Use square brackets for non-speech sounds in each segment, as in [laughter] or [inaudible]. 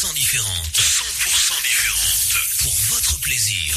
100% différente. 100% différente. Pour votre plaisir.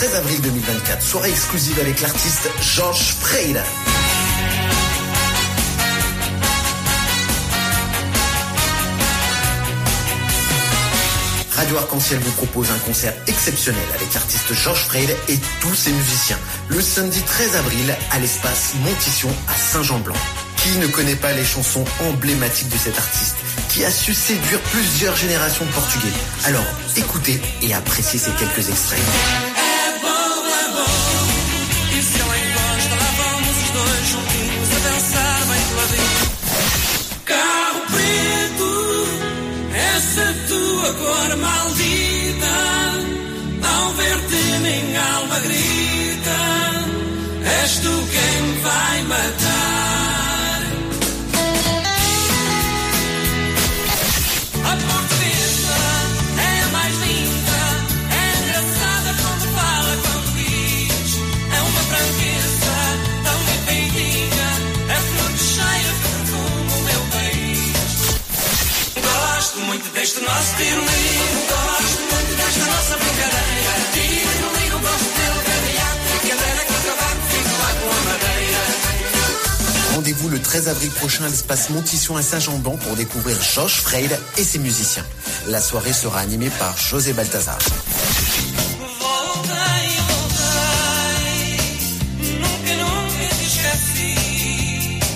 13 avril 2024, soirée exclusive avec l'artiste Georges Freire. Radio Arc-en-Ciel vous propose un concert exceptionnel avec l'artiste Georges Freire et tous ses musiciens. Le samedi 13 avril à l'espace Montition à Saint-Jean-Blanc. Qui ne connaît pas les chansons emblématiques de cet artiste qui a su séduire plusieurs générations de Portugais? Alors écoutez et appréciez ces quelques extraits. Cor maldita. Ao ver-te, minha alma grita. Muito deste nosso tiro lindo, gosto muito desta nossa brincadeira. Tiro lindo, gosto dele, cadeia, brincadeira que o cavaco fica lá com a madeira. Rendez-vous le 13 avril prochain à l'espace Montition à Saint-Jean-Blanc pour découvrir Georges Freire et ses musiciens. La soirée sera animée par José Balthazar.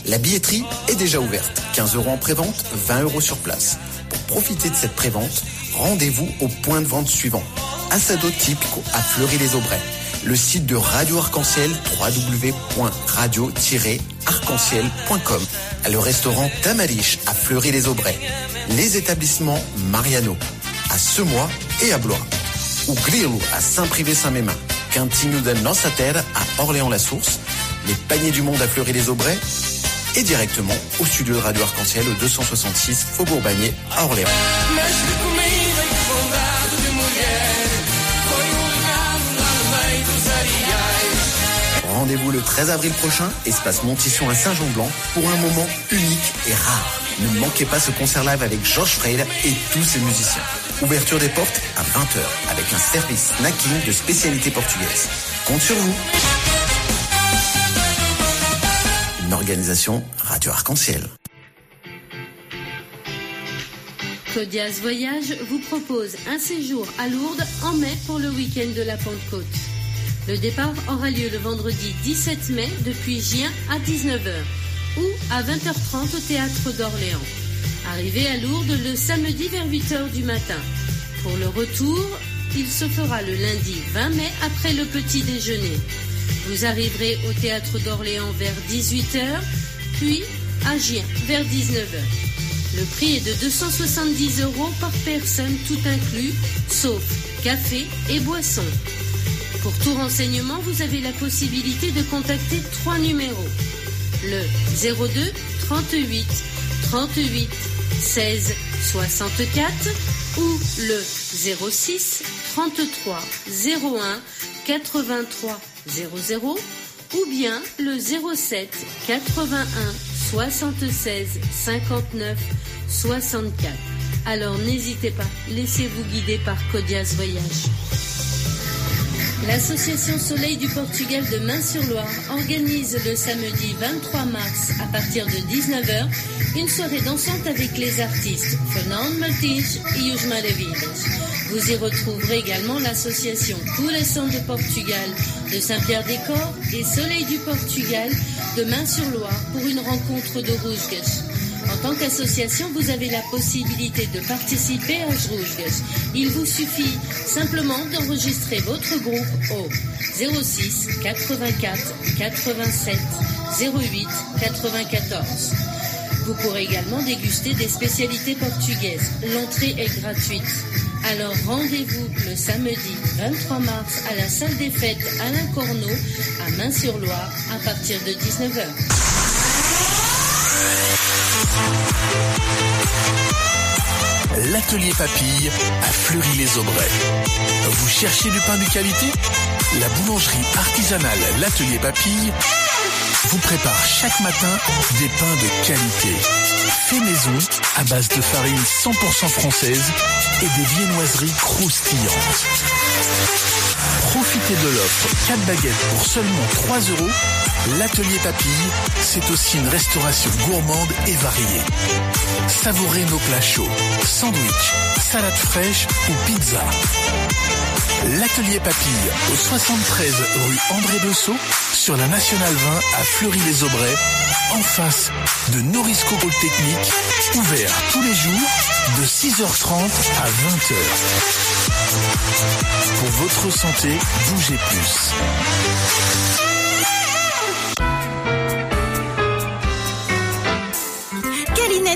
La billetterie est déjà ouverte. 15 euros en prévente, 20 euros sur place. Profiter de cette prévente, rendez-vous au point de vente suivant. Assado Typico à Fleury-les-Aubrais. Le site de Radio Arc-en-Ciel, www.radio-arc-en-ciel.com. Le restaurant Tamariche à Fleury-les-Aubrais. Les établissements Mariano à Semois et à Blois. Ou Grilo à Saint-Privé-Saint-Mémin. Quintigno de Nossa à Orléans-la-Source. Les paniers du monde à Fleury-les-Aubrais et directement au studio de Radio Arc-en-Ciel au 266 Faubourg Bagné à Orléans. Rendez-vous le 13 avril prochain, espace Montition à Saint-Jean-Blanc, pour un moment unique et rare. Ne manquez pas ce concert live avec Georges Freire et tous ses musiciens. Ouverture des portes à 20h avec un service snacking de spécialité portugaise. Compte sur vous. Organisation Radio Arc-en-Ciel. Codias Voyage vous propose un séjour à Lourdes en mai pour le week-end de la Pentecôte. Le départ aura lieu le vendredi 17 mai depuis Gien à 19h ou à 20h30 au théâtre d'Orléans. Arrivez à Lourdes le samedi vers 8h du matin. Pour le retour, il se fera le lundi 20 mai après le petit déjeuner. Vous arriverez au théâtre d'Orléans vers 18h, puis à Gien vers 19h. Le prix est de 270 euros par personne, tout inclus, sauf café et boisson. Pour tout renseignement, vous avez la possibilité de contacter trois numéros. Le 02 38 38 16 64 ou le 06 33 01 83 00 ou bien le 07 81 76 59 64. Alors n'hésitez pas, laissez-vous guider par Codias Voyage. L'association Soleil du Portugal de Main-sur-Loire organise le samedi 23 mars à partir de 19h une soirée dansante avec les artistes Fernando Martins et Maravilhas. Vous y retrouverez également l'association Couração de Portugal de Saint-Pierre-des-Corps et Soleil du Portugal de Main-sur-Loire pour une rencontre de Rusgas. En tant qu'association, vous avez la possibilité de participer à Jrouges. Il vous suffit simplement d'enregistrer votre groupe au 06 84 87 08 94. Vous pourrez également déguster des spécialités portugaises. L'entrée est gratuite. Alors rendez-vous le samedi 23 mars à la salle des fêtes Alain Corneau à Main-sur-Loire à partir de 19h. L'atelier papille à Fleury-les-Aubrais. Vous cherchez du pain de qualité? La boulangerie artisanale L'atelier papille vous prépare chaque matin des pains de qualité. Fait maison à base de farine 100% française et des viennoiseries croustillantes. Profitez de l'offre 4 baguettes pour seulement 3 euros. L'atelier papille, c'est aussi une restauration gourmande et variée. Savourez nos plats chauds, sandwich, salade fraîche ou pizza. L'atelier papille au 73 rue André Dessau sur la Nationale 20 à Fleury-les-Aubrais en face de Norisco Polytechnique, ouvert tous les jours de 6h30 à 20h. Pour votre santé, bougez plus.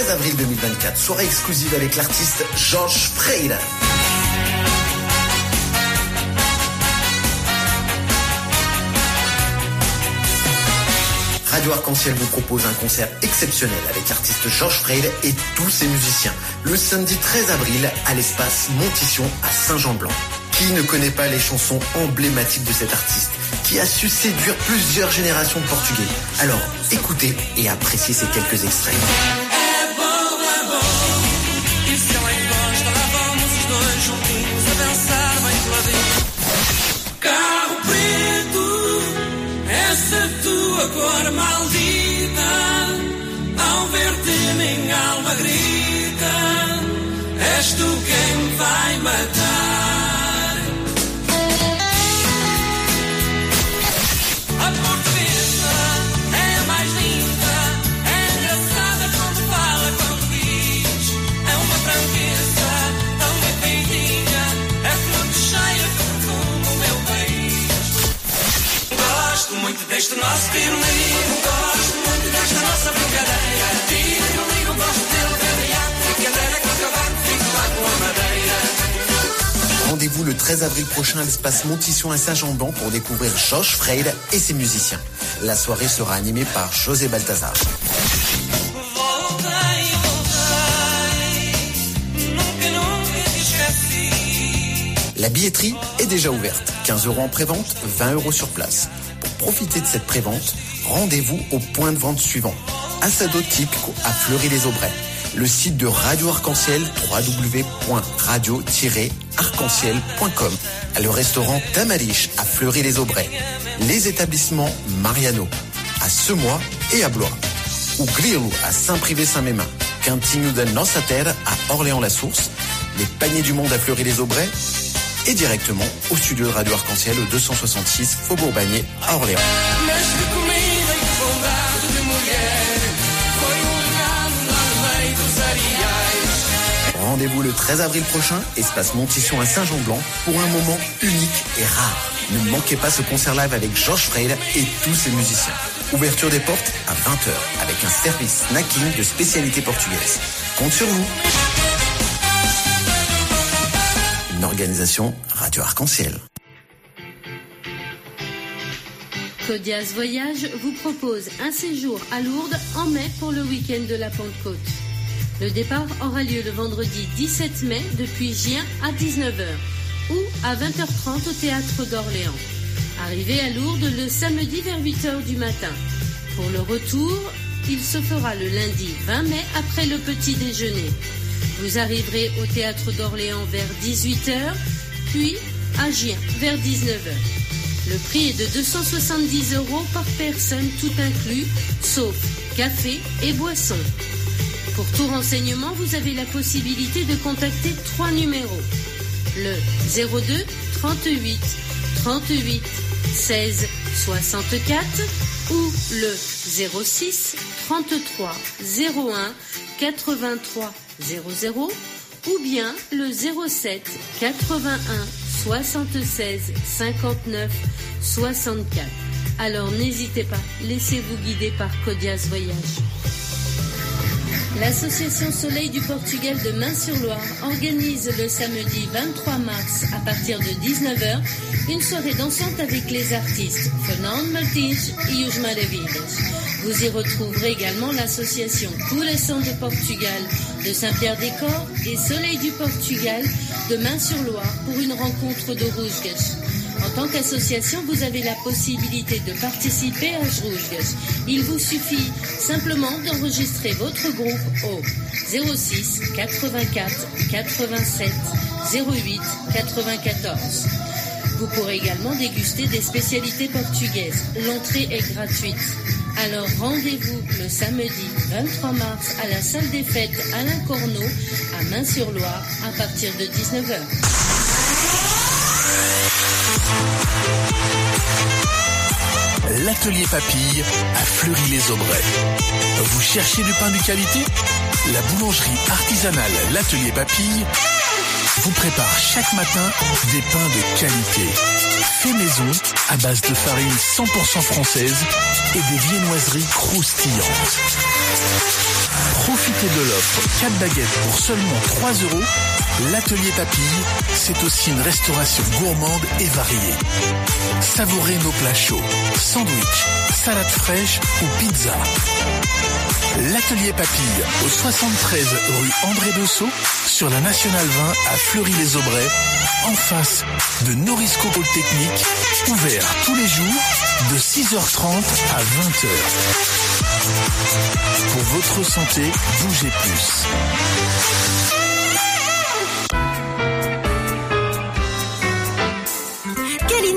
13 avril 2024, soirée exclusive avec l'artiste Georges Freire. Radio Arc-en-Ciel vous propose un concert exceptionnel avec l'artiste Georges Freire et tous ses musiciens. Le samedi 13 avril à l'espace Montition à Saint-Jean-de-Blanc. Qui ne connaît pas les chansons emblématiques de cet artiste qui a su séduire plusieurs générations de Portugais Alors, écoutez et appréciez ces quelques extraits. Matar. A portuguesa é mais linda, é engraçada quando fala, quando diz. É uma franqueza, tão bem feitinha, é flor cheia que perfuma o meu país. Gosto muito deste nosso tiro-ligo, gosto muito desta nossa brincadeira. 13 avril prochain à l'espace Montition à Saint-Jean-de-Blanc pour découvrir Georges Freire et ses musiciens. La soirée sera animée par José Balthazar. La billetterie est déjà ouverte. 15 euros en prévente, 20 euros sur place. Pour profiter de cette prévente, rendez-vous au point de vente suivant. Assado Typico à Fleury-les-Aubrais. Le site de Radio Arc-en-Ciel, www.radio-arc-en-ciel.com. Le restaurant Tamariche à Fleury-les-Aubrais. Les établissements Mariano à Semois et à Blois. Ou Grilo à Saint-Privé-Saint-Mémin. Cantinho da Nossa Terre à Orléans-la-Source. Les paniers du monde à Fleury-les-Aubrais et directement au studio de Radio Arc-en-Ciel au 266 Faubourg Bagné à Orléans. Rendez-vous le 13 avril prochain, espace Montition à Saint-Jean-Blanc, pour un moment unique et rare. Ne manquez pas ce concert live avec Georges Freire et tous ses musiciens. Ouverture des portes à 20h avec un service snacking de spécialité portugaise. Compte sur vous. Une organisation Radio Arc-en-Ciel. Codias Voyage vous propose un séjour à Lourdes en mai pour le week-end de la Pentecôte. Le départ aura lieu le vendredi 17 mai depuis Gien à 19h ou à 20h30 au théâtre d'Orléans. Arrivez à Lourdes le samedi vers 8h du matin. Pour le retour, il se fera le lundi 20 mai après le petit déjeuner. Vous arriverez au théâtre d'Orléans vers 18h, puis à Gien vers 19h. Le prix est de 270 euros par personne, tout inclus, sauf café et boisson. Pour tout renseignement, vous avez la possibilité de contacter trois numéros. Le 02 38 38 16 64 ou le 06 33 01 83 00 ou bien le 07 81 76 59 64. Alors n'hésitez pas, laissez-vous guider par Codias Voyage. L'association Soleil du Portugal de Main-sur-Loire organise le samedi 23 mars à partir de 19h une soirée dansante avec les artistes Fernando Martins et Maravilhas. Vous y retrouverez également l'association Couração de Portugal de Saint-Pierre-des-Corps et Soleil du Portugal de Main-sur-Loire pour une rencontre de Rusgas. En tant qu'association, vous avez la possibilité de participer à Jrouge. Il vous suffit simplement d'enregistrer votre groupe au 06 84 87 08 94. Vous pourrez également déguster des spécialités portugaises. L'entrée est gratuite. Alors rendez-vous le samedi 23 mars à la salle des fêtes Alain Corneau à Main-sur-Loire à partir de 19h. L'atelier papille à Fleury-les-Aubrais. Vous cherchez du pain de qualité? La boulangerie artisanale L'atelier papille vous prépare chaque matin des pains de qualité. Fait maison à base de farine 100% française et des viennoiseries croustillantes. Profitez de l'offre 4 baguettes pour seulement 3 euros. L'atelier papille, c'est aussi une restauration gourmande et variée. Savourez nos plats chauds, sandwich, salade fraîche ou pizza. L'atelier papille au 73 rue André Dessau sur la Nationale 20 à Fleury-les-Aubrais en face de Norisco Polytechnique, ouvert tous les jours de 6h30 à 20h. Pour votre santé, bougez plus.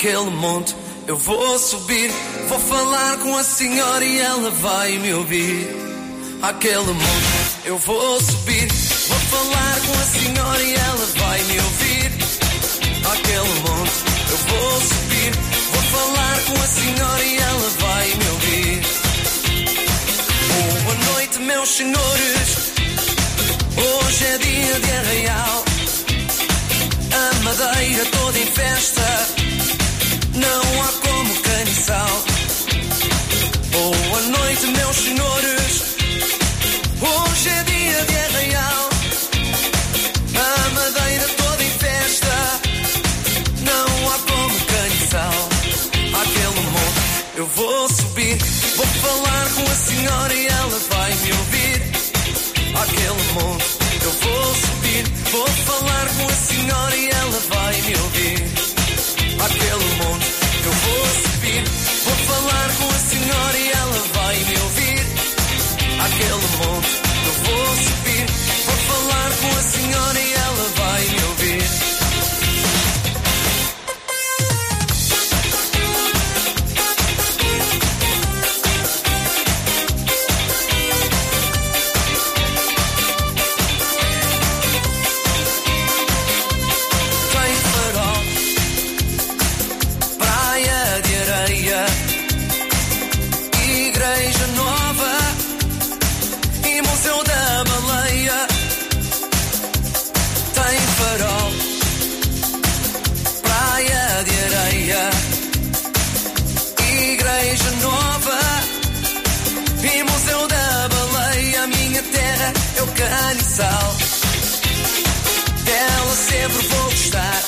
Aquele monte eu vou subir, vou falar com a senhora e ela vai me ouvir. Aquele monte eu vou subir, vou falar com a senhora e ela vai me ouvir. Aquele monte eu vou subir, vou falar com a senhora e ela vai me ouvir. Boa noite, meus senhores. Hoje é dia de arraial, a madeira toda em festa, não há como caniçal. Boa noite, meus senhores. Hoje é dia de arraial, a madeira toda em festa, não há como caniçal. Aquele monte eu vou subir, vou falar com a senhora e ela vai me ouvir. Aquele monte eu vou subir, vou falar com a senhora e ela vai me ouvir. Caniçal dela sempre vou gostar.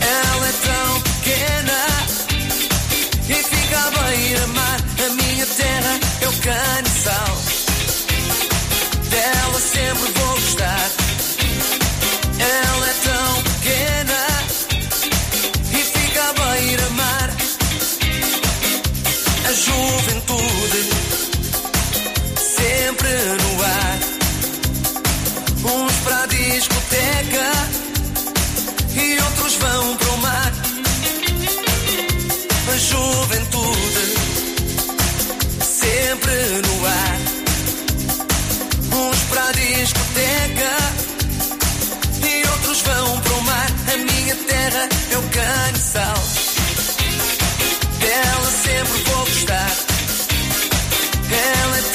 Ela é tão pequena terra é o caniçal. Dela sempre vou gostar. Ela é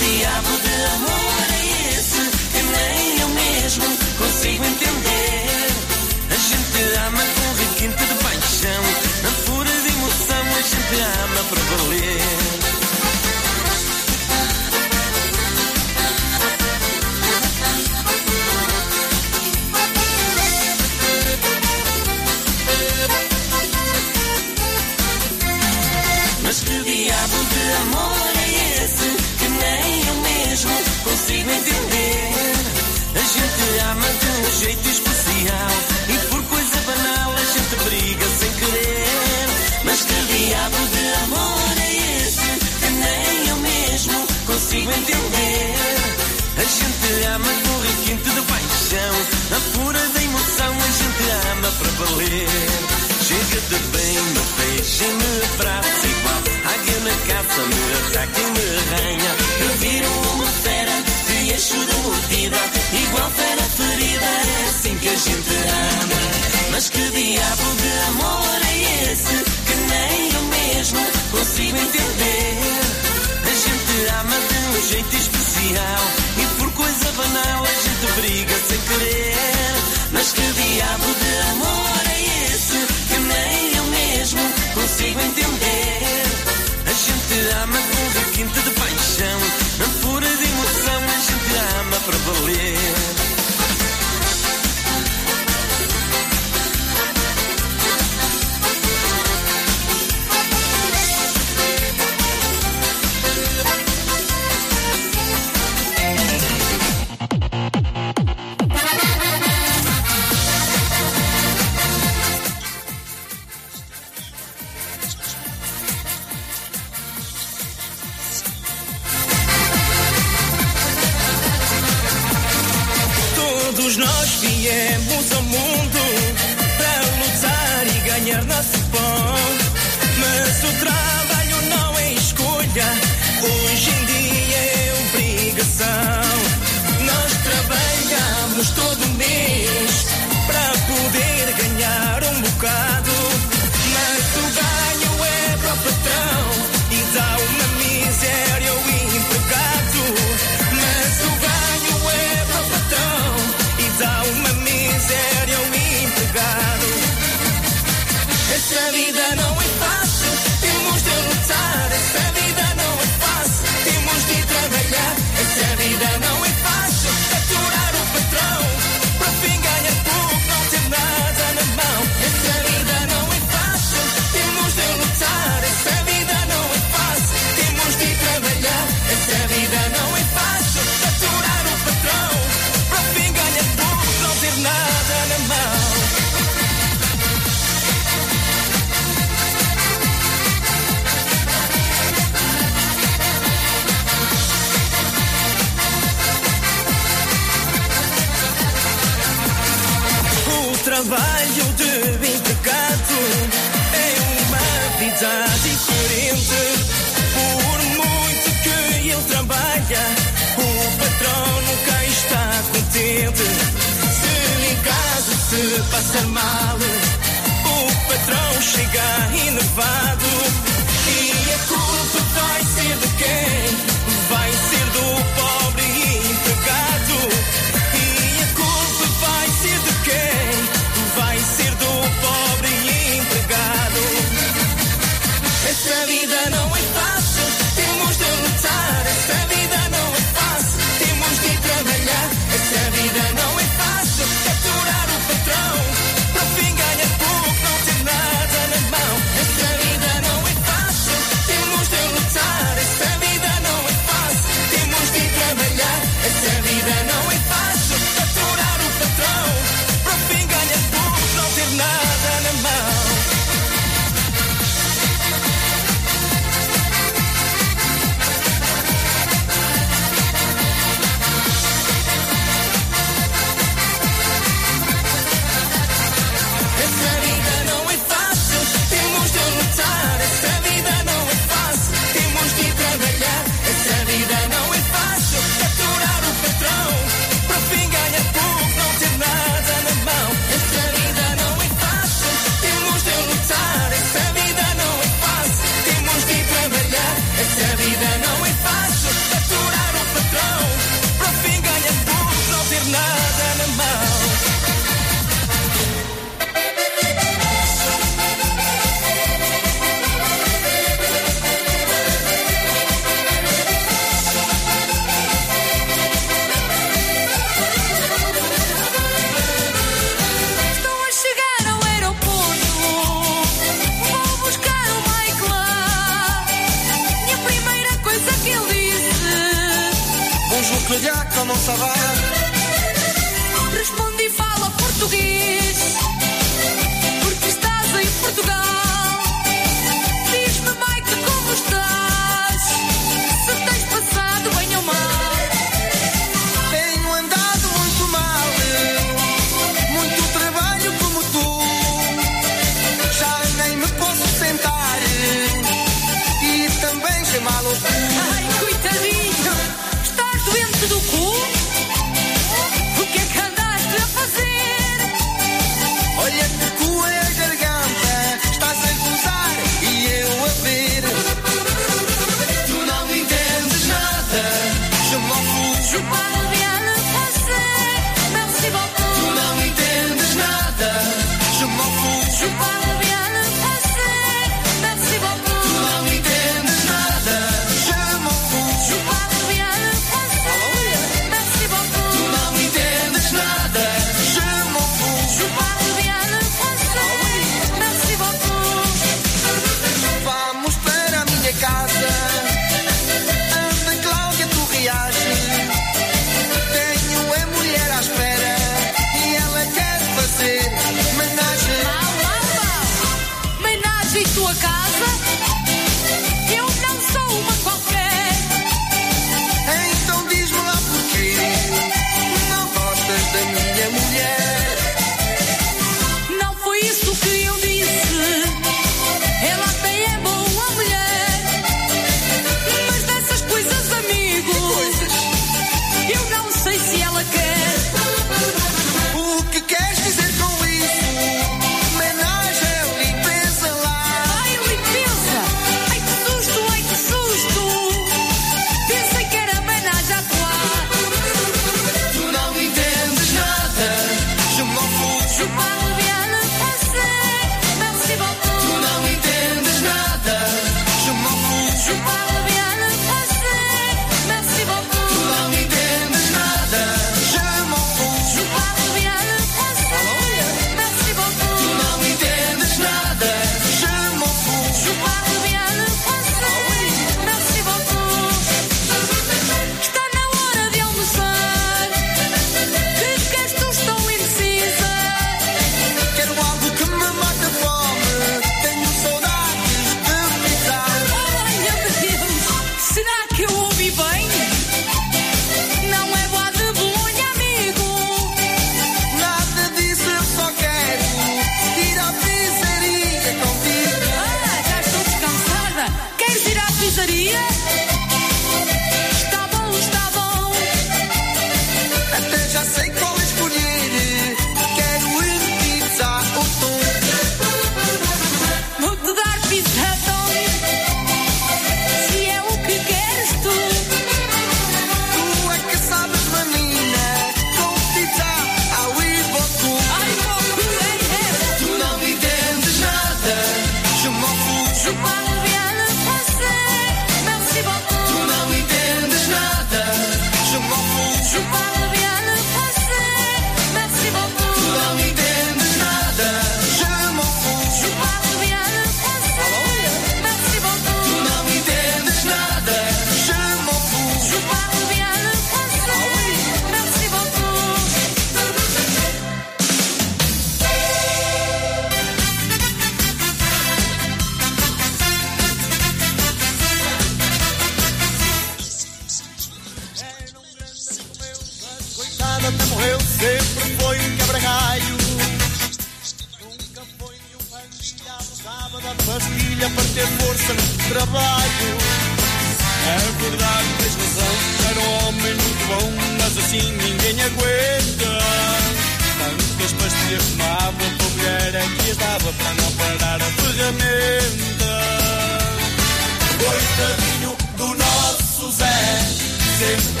dancing.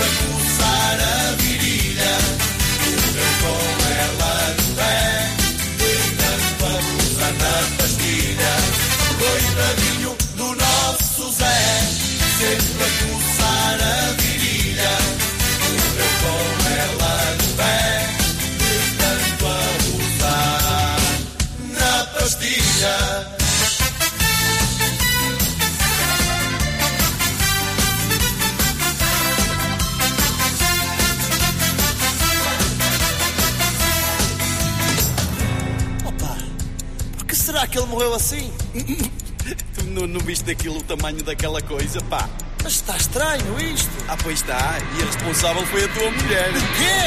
assim. [laughs] tu não, não viste aquilo, o tamanho daquela coisa, pá. Mas está estranho isto. Ah, pois está. E a responsável foi a tua mulher. De quê?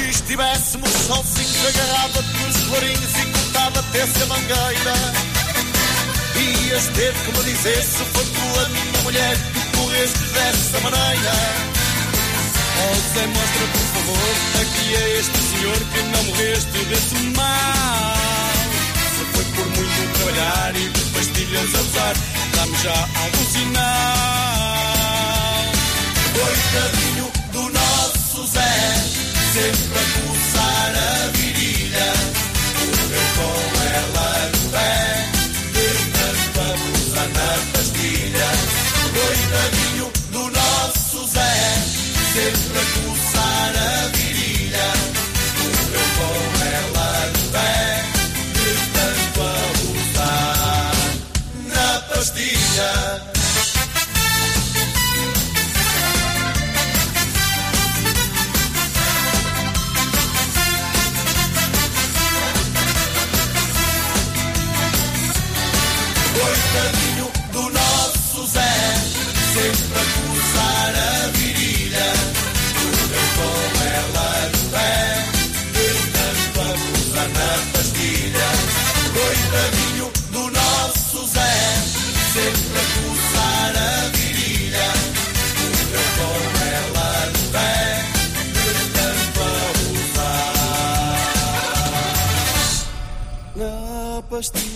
E estivéssemos sozinhos, agarrava dos florinhos e cortava até -se a mangueira. Ias ter que me dizer se foi pela minha mulher que correste dessa maneira. Oh, Zé, mostra por favor aqui a é este senhor que não morreste desse mal foi por muito trabalhar e de pastilhas usar, Dá-me já algum sinal. Coitadinho do nosso Zé, sempre a coçar a virilha. Correu com ela é no pé, de tanto abusar na pastilha. Coitadinho do nosso Zé, sempre a costillas.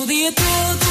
O dia todo.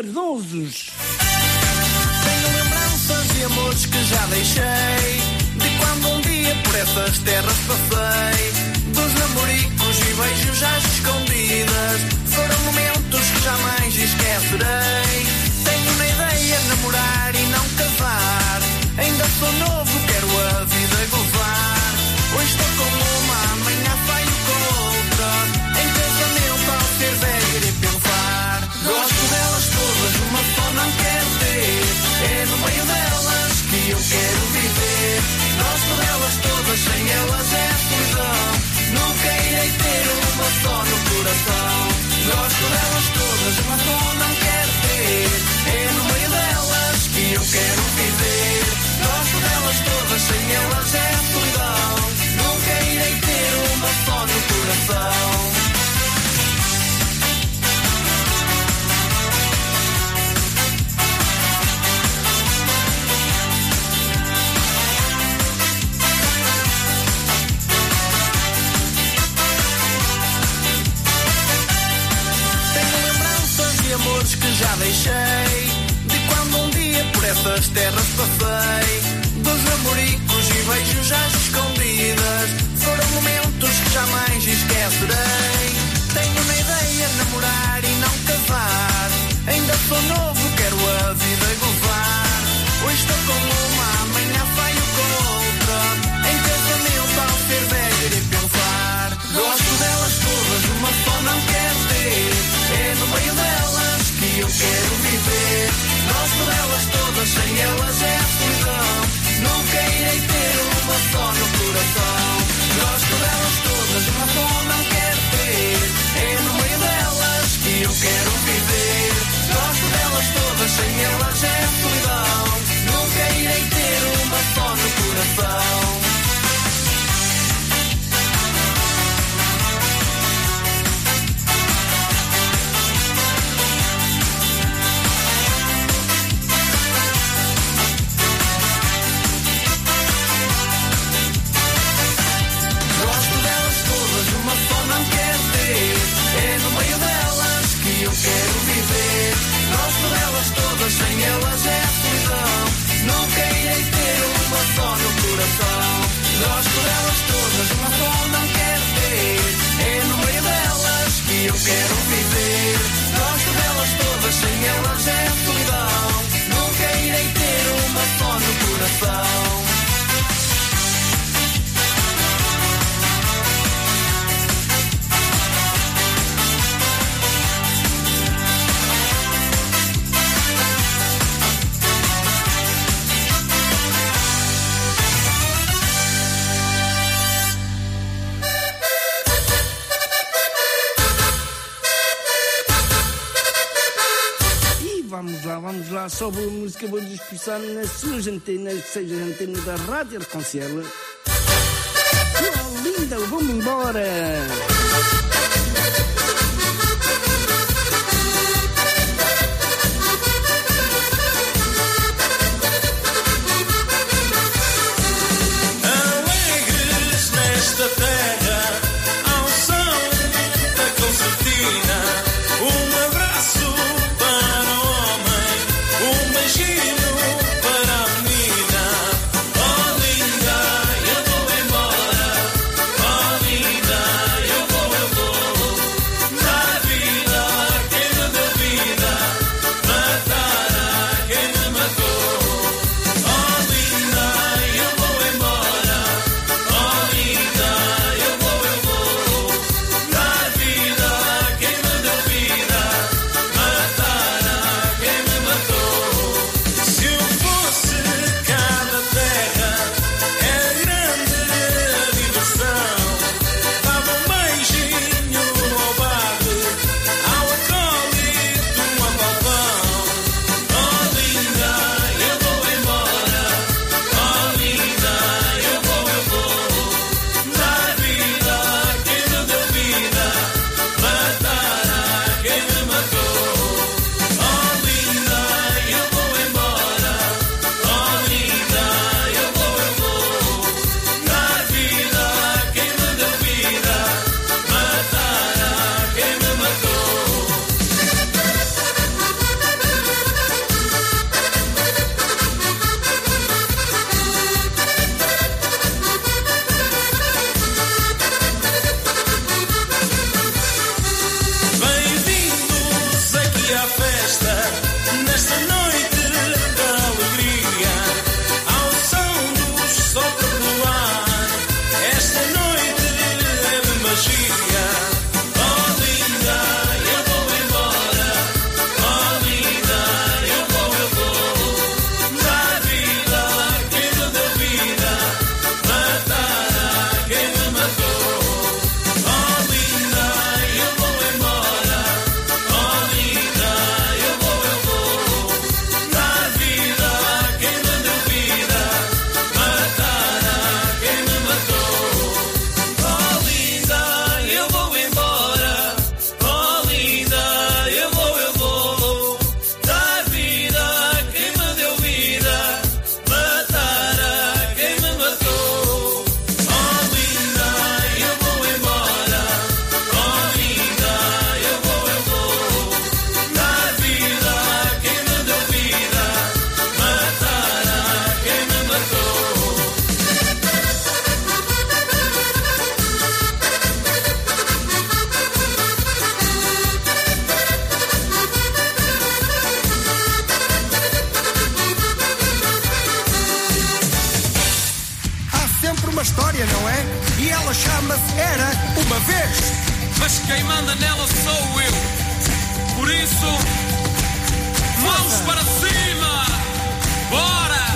Cardosos. Señor, acabou de expressar nas suas antenas, seja a antena da Rádio Reconciela, uma história, não é? E ela chama-se Era uma vez. Mas quem manda nela sou eu. Por isso, mãos para cima! Bora!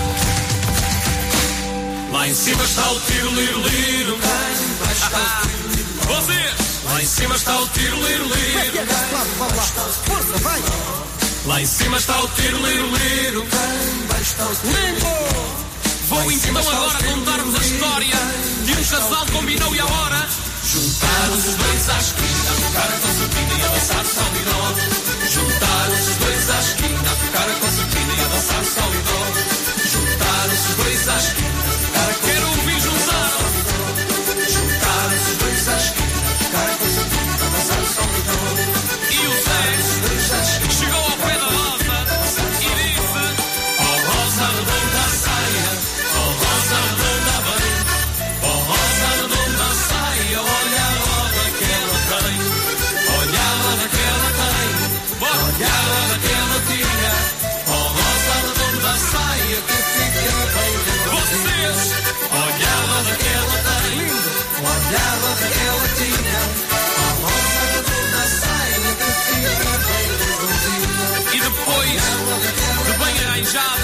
Lá em cima está o tiro, liro, liro. [laughs] Vocês! Lá em cima está o tiro, liro, liro. Força, vai! Lá em cima está o tiro, liro, liro. Limpo! Vou então agora contar-vos a história de um casal que combinou e a hora. Juntaram-se os dois à esquina, tocar a concertina e a dançar sal e dó. Juntaram-se os dois à esquina, tocar a concertina e a dançar sal e dó. Juntaram-se os dois à esquina, a tocar a Quero ouvir juntar. Juntaram-se os dois à esquina, tocar a concertina e a dançar sal e dó. E o Zé chegou ao job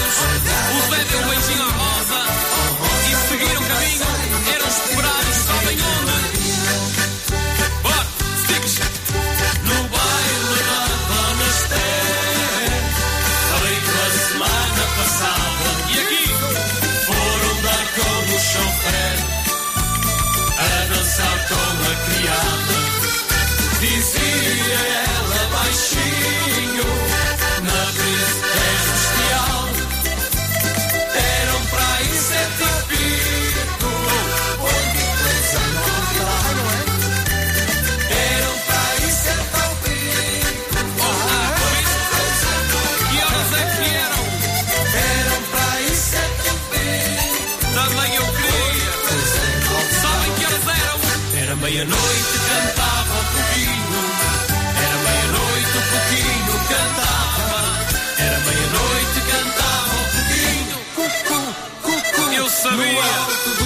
sabia.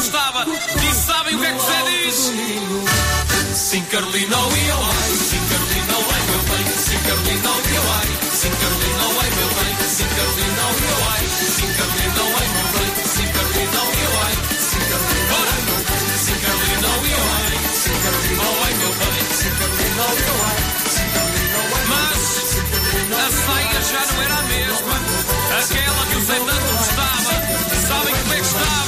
Gostava. E sabem o que é que Zé diz? Sim, Carolina, oh, e eu ai. Sim, Carolina, oh, ai, meu bem. Sim, Carolina, oh, e eu ai. Sim, Carolina, oh, ai, meu bem. Sim, Carolina, oh, e eu ai. Sim, Carolina, oh, ai, meu bem. Sim, Carolina, oh, e eu ai. Sim, Carolina, oh, ai, meu bem. Sim, Carolina, oh, e eu ai. Sim, Carolina, oh, ai, meu bem. Sim, Carolina, oh, e eu ai. Sim, Carolina, oh, ai, Mas a saia já não era a mesma. Aquela que o Zé tanto gostava. Sabem como é que estava?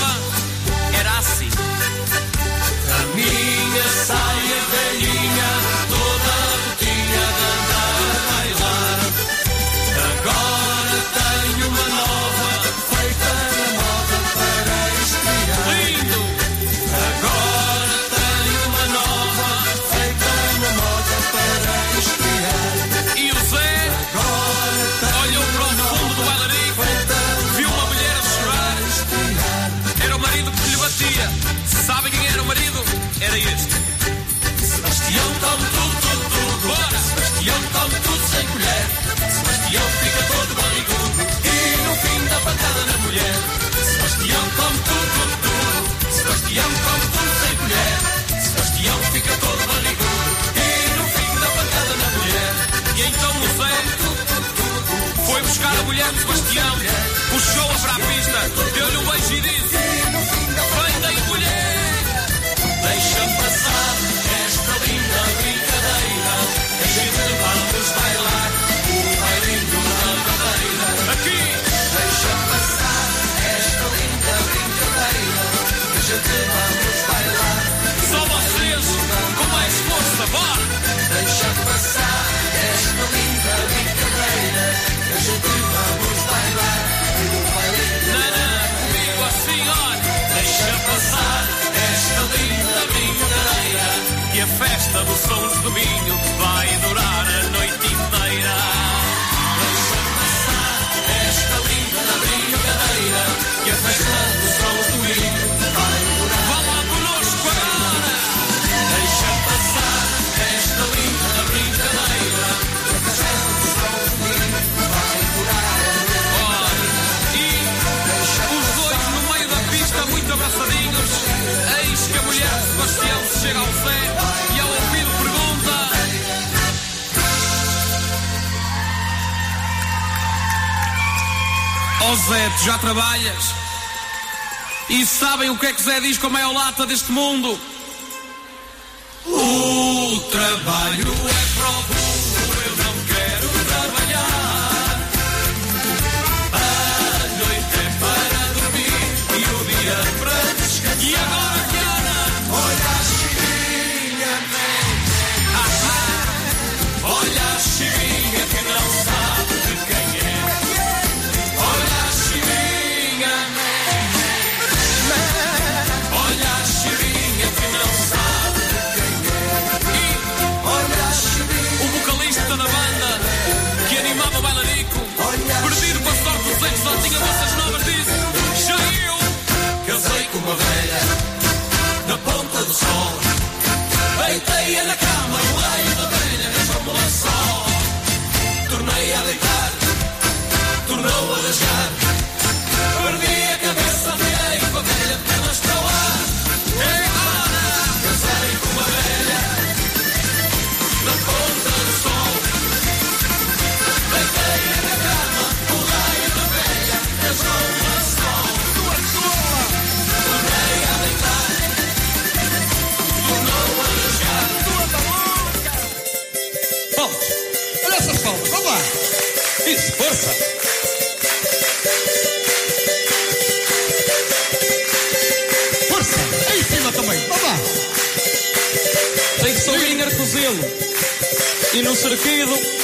De Sebastião. Puxou-a para a pista. Deu-lhe um beijo e disse: Zé, tu já trabalhas. E sabem o que é que Zé diz com a maior lata deste mundo? O trabalho é prova. tranquilo.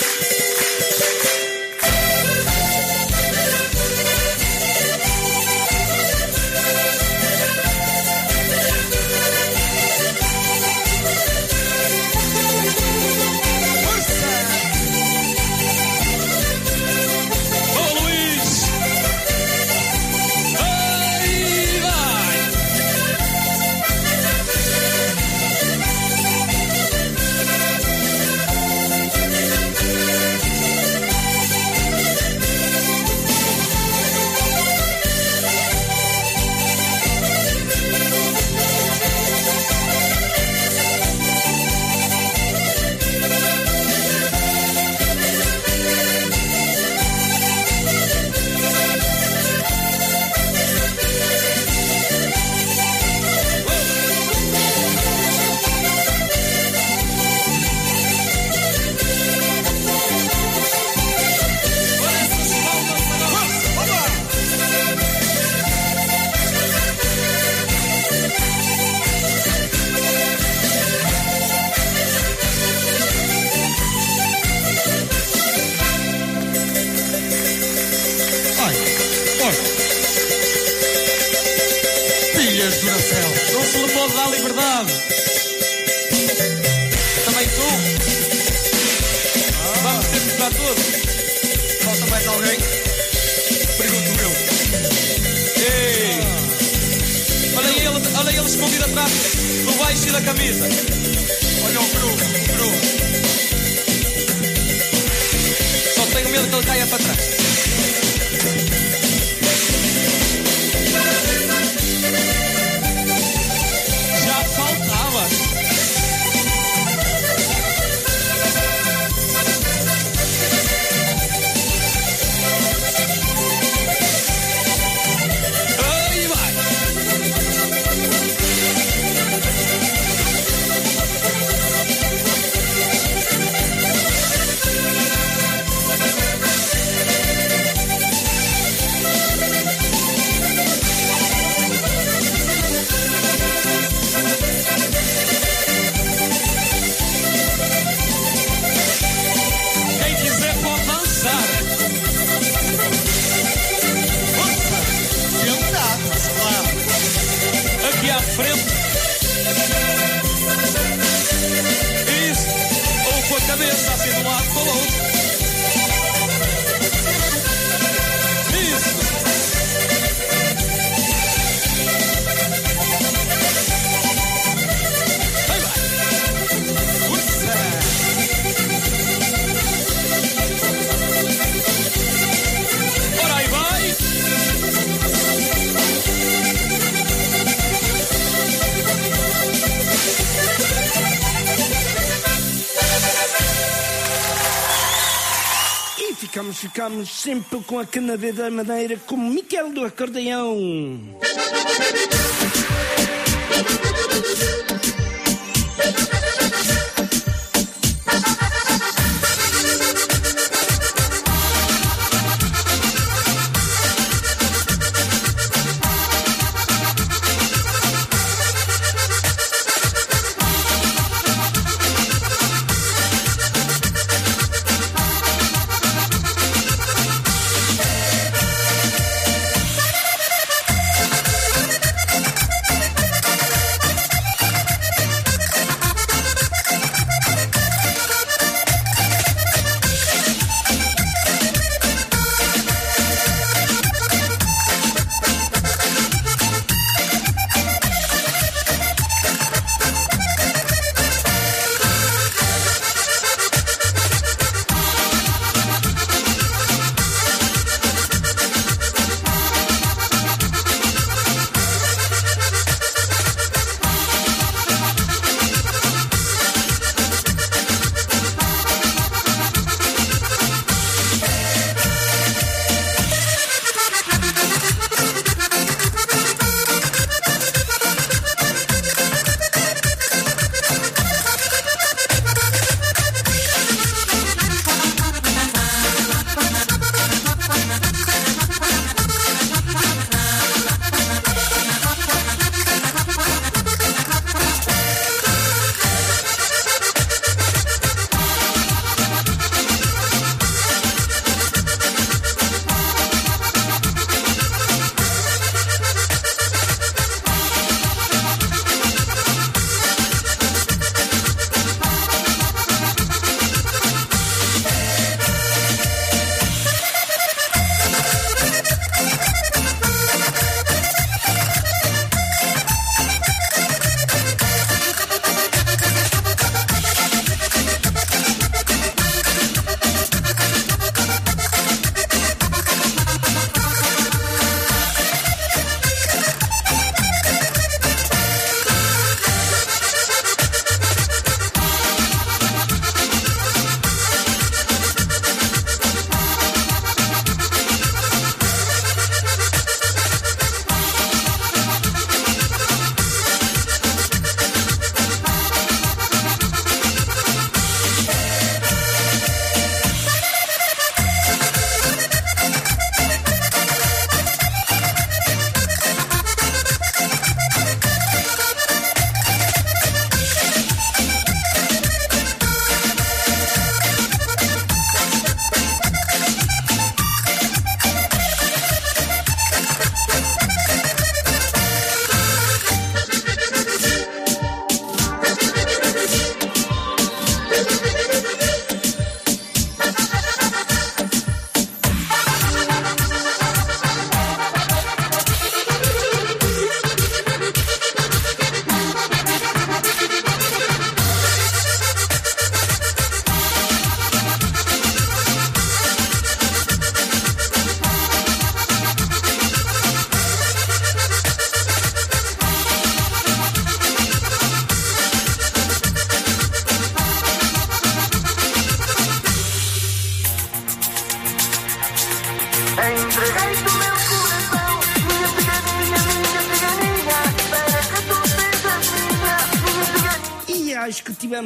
Ficamos sempre com a canadeira da madeira como Miquel do acordeão.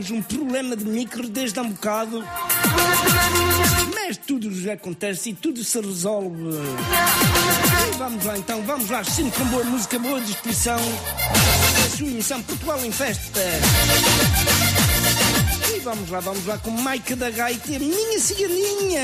Tivemos um problema de micro desde há um bocado. Mas tudo acontece e tudo se resolve. E vamos lá então, vamos lá, sempre com boa música, boa disposição. A sua emissão Portugal em Festa. E vamos lá, vamos lá com Maica da Gaita, minha ciganinha.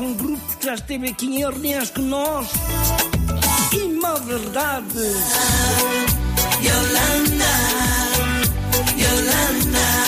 com um grupo que já esteve aqui em reuniões que nós. Que uma verdade. Yolanda, Yolanda.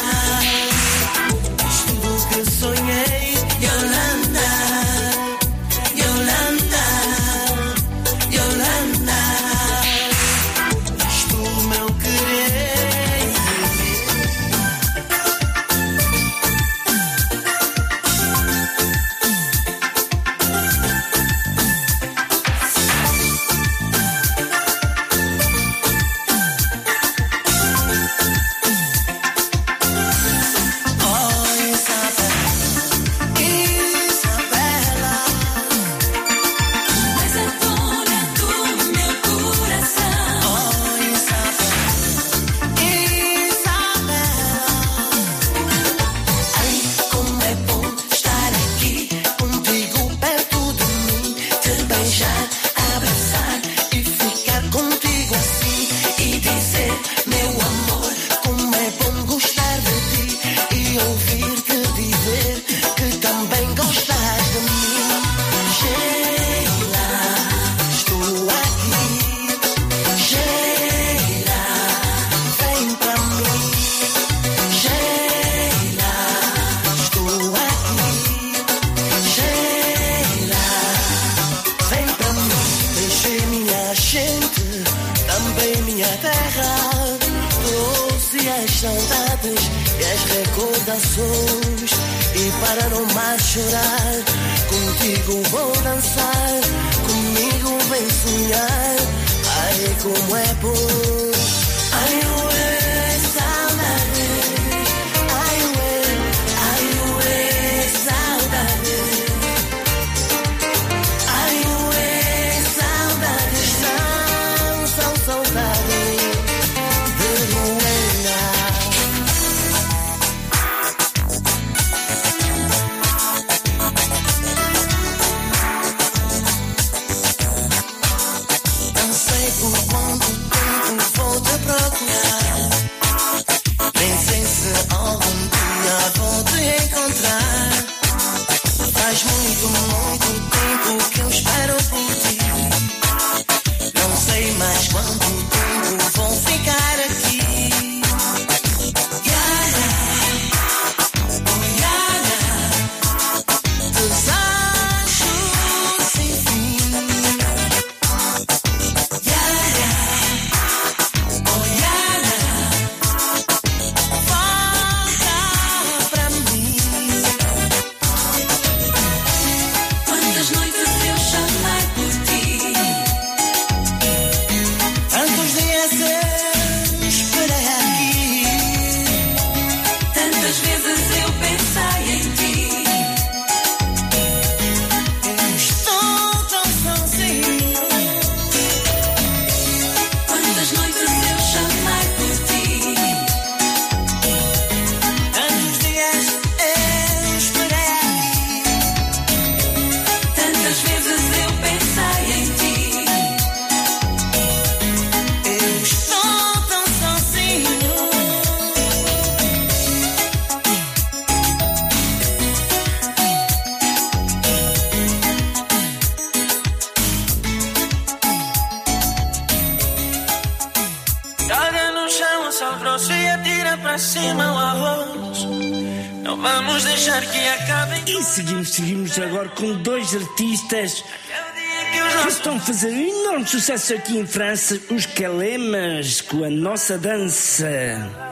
Acha-se aqui em França os calemas com a nossa dança.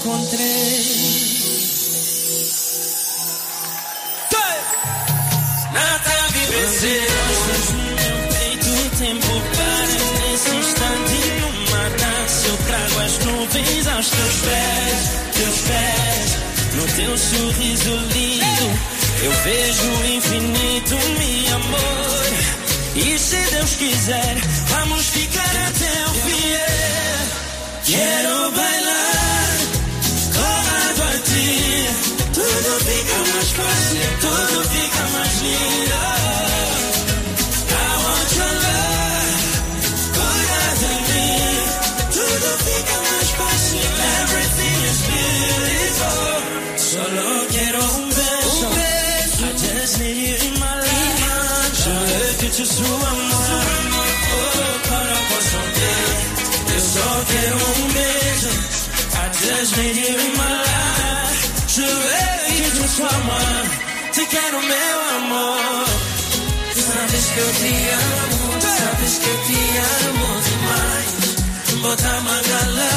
Encontrei. Nada me venceu meu peito, tempo para nesse instante. Numa dança eu trago as nuvens aos teus pés, teus pés. No teu sorriso lindo, eu vejo o infinito, meu amor. E se Deus quiser, vamos ficar até o fim. Quero tu sois moi, oh, para ver. Eu só quero um beijo, I just need you in my life. Veux que tu sois moi, te quero meu amor. Sabes que eu te amo, sabes que eu te amo demais. Bota manga love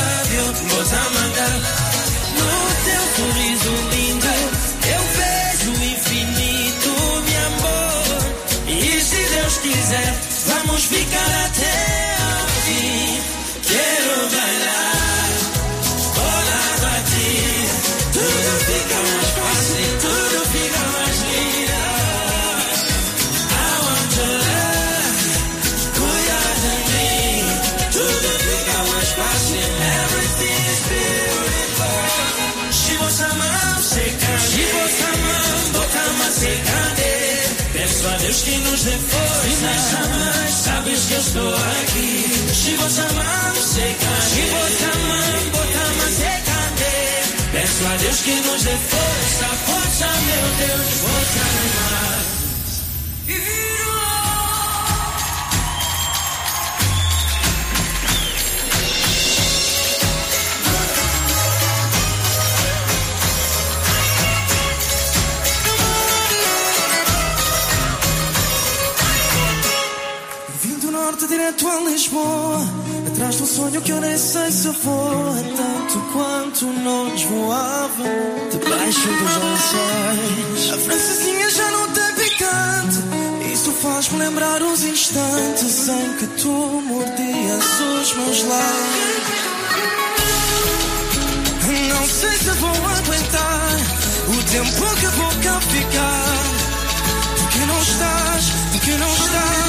Deus que nos dê força. Chamar, sabes que eu estou aqui. Se você amar, canta. Se você amar, bota mais canta. Peço a Deus que nos dê força, força, meu Deus, força. Vim Lisboa. Atrás de um sonho que eu nem sei se voa Tanto quanto nós voávamos Debaixo dos lençóis. A francesinha já não tem picante. Isso faz-me lembrar os instantes Em que tu mordias os meus lábios. Não sei se vou aguentar O tempo que vou cá ficar. Porque não estás, porque não estás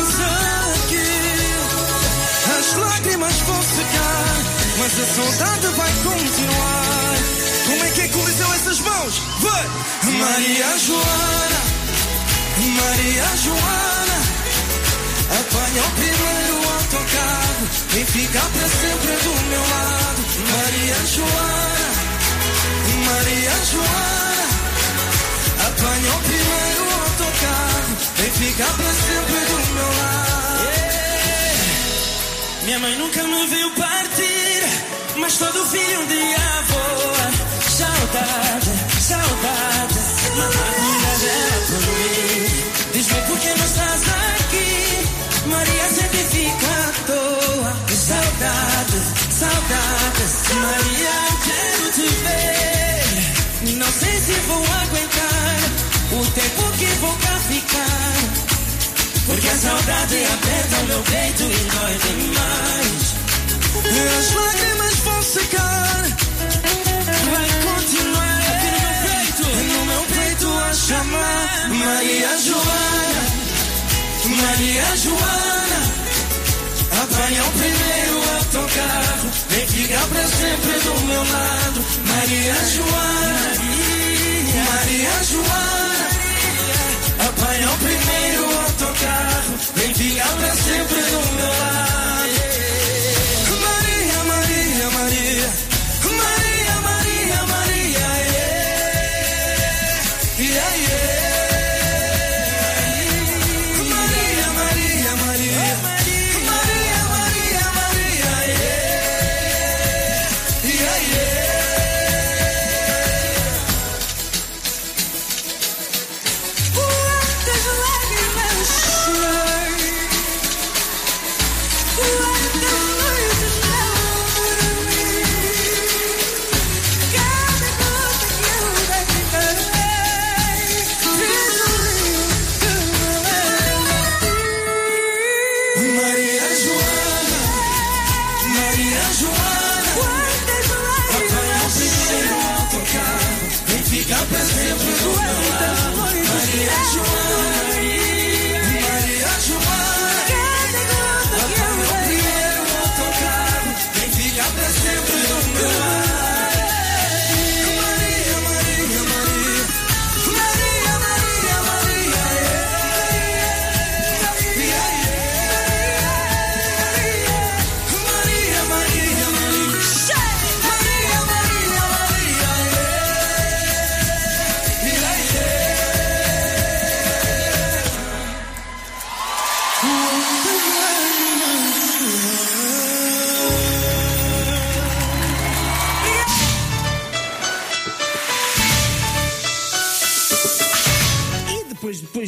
Mas a saudade vai continuar. Como é que é que colisão essas mãos? Vai! Maria Joana Maria Joana Apanha o primeiro autocarro E fica para sempre do meu lado. Maria Joana Maria Joana Apanha o primeiro autocarro Vem ficar para sempre do meu lado. Minha mãe nunca me viu partir, mas todo filho um dia voa. Saudade, saudade, dela por mim. Diz-me por que não estás aqui, Maria sempre fica à toa. Saudade, saudade, Maria, quero te ver. Não sei se vou aguentar o tempo que vou cá ficar. Porque a saudade aperta o meu peito e dói demais. As lágrimas Vai continuar aqui no meu peito. No meu peito a chamar Maria Joana. Maria Joana. Apanha o primeiro autocarro Vem ficar pra sempre do meu lado. Maria Joana. Maria Joana. Apanha o primeiro autocarro Vem ficar pra sempre do meu lado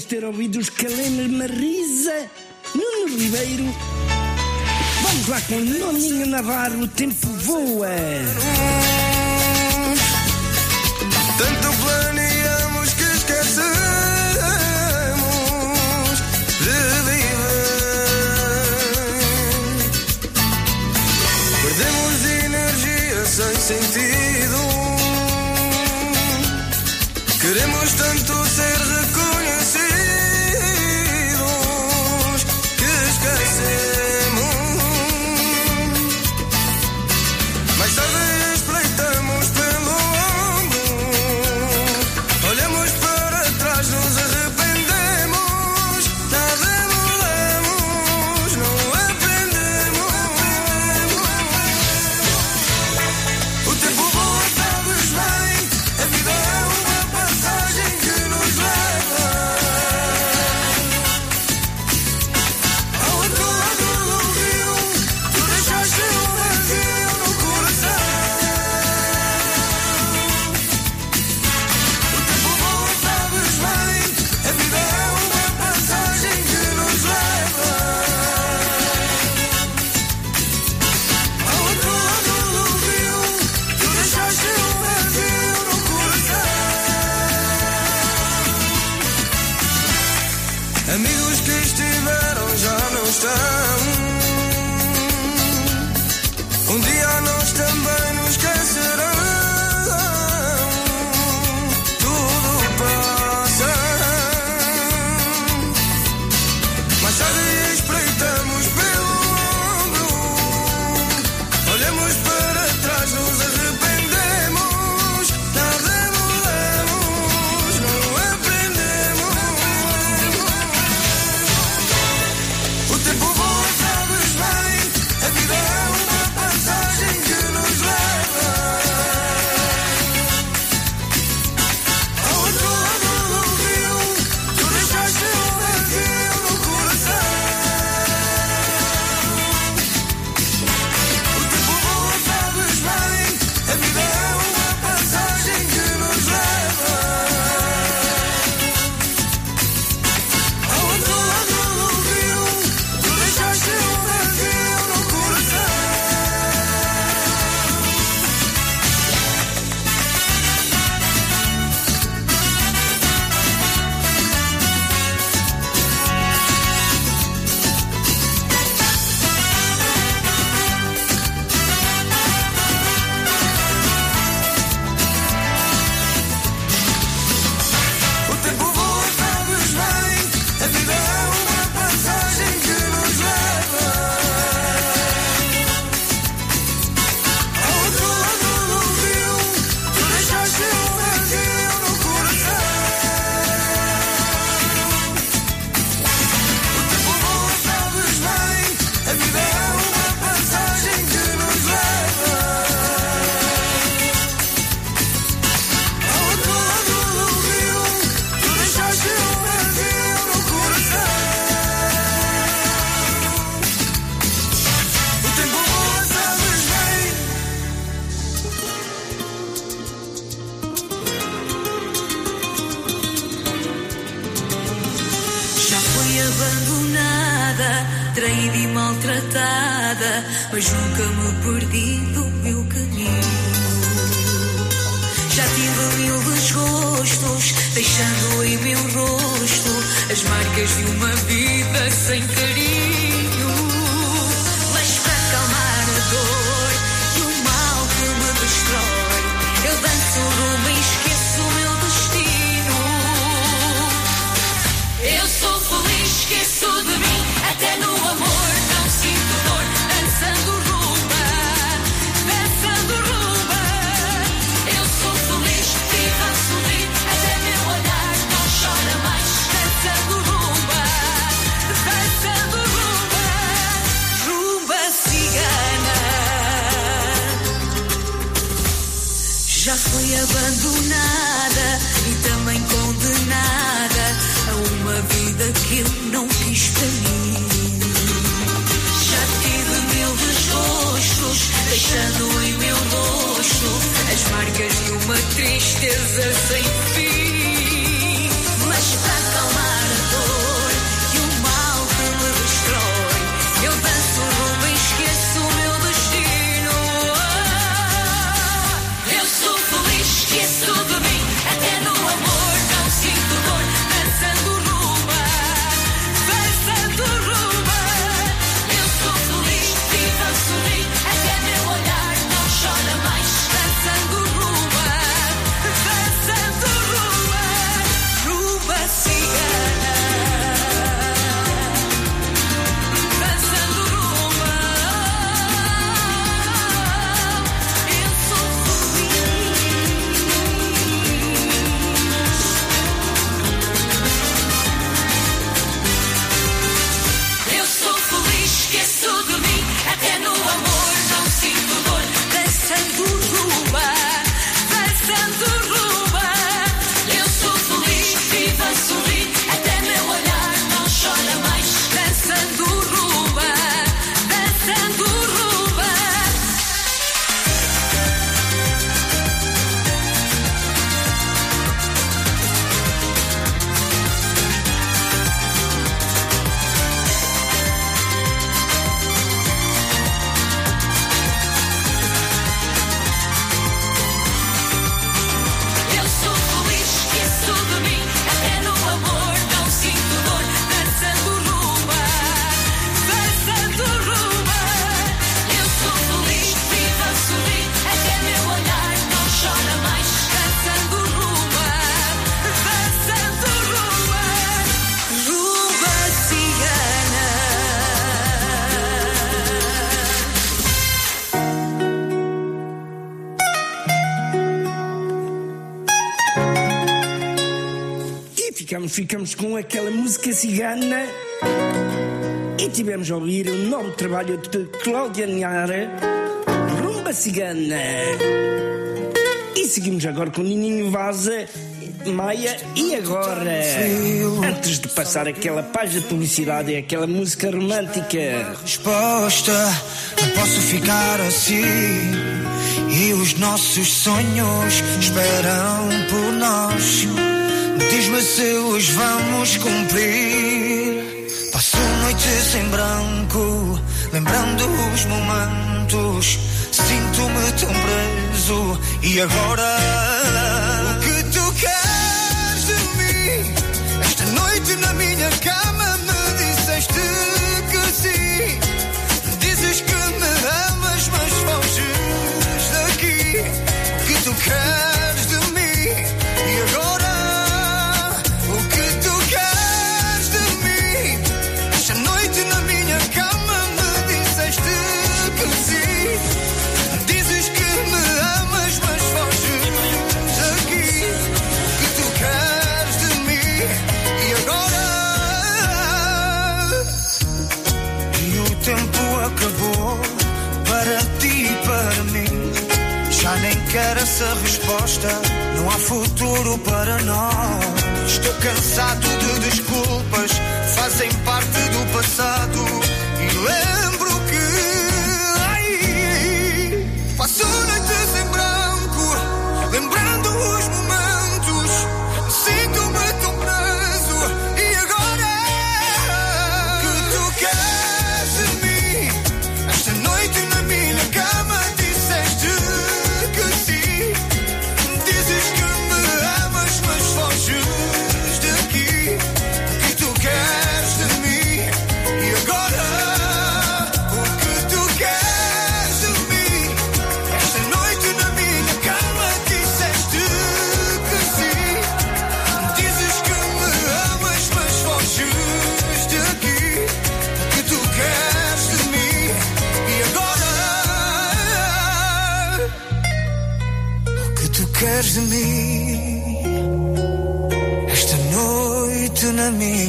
ter ouvido os Calena Marisa, Nuno Ribeiro. Vamos lá com o Noninho Navarro, o tempo voa. Tanto planeamos que esquecemos de viver. Perdemos energia sem sentido. Queremos tanto ser. ficamos com aquela música cigana e tivemos a ouvir o novo trabalho de Cláudia Niara, Rumba Cigana. E seguimos agora com Nininho Vaza, Maia e agora. Antes de passar aquela página de publicidade e aquela música romântica. Resposta, não posso ficar assim. E os nossos sonhos esperam por nós. Diz-me se os vamos cumprir. Passo noites em branco, lembrando os momentos. Sinto-me tão preso e agora quer essa resposta. Não há futuro para nós. Estou cansado de desculpas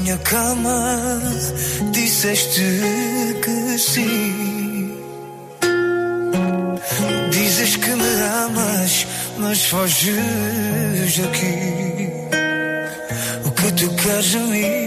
minha cama disseste que sim. Dizes que me amas, mas foges aqui. O que tu queres de mim?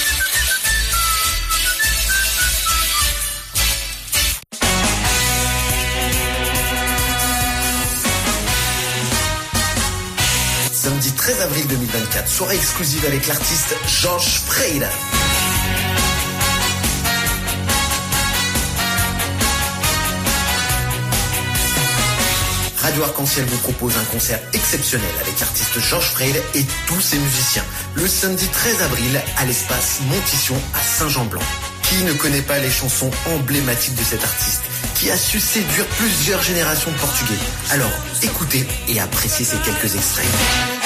Samedi 13 avril 2024, soirée exclusive avec l'artiste Georges Freire. Radio Arc-en-Ciel vous propose un concert exceptionnel avec l'artiste Georges Freire et tous ses musiciens. Le samedi 13 avril à l'espace Montition à Saint-Jean-Blanc. Qui ne connaît pas les chansons emblématiques de cet artiste? Qui a su séduire plusieurs générations de Portugais Alors, écoutez et appréciez ces quelques extraits.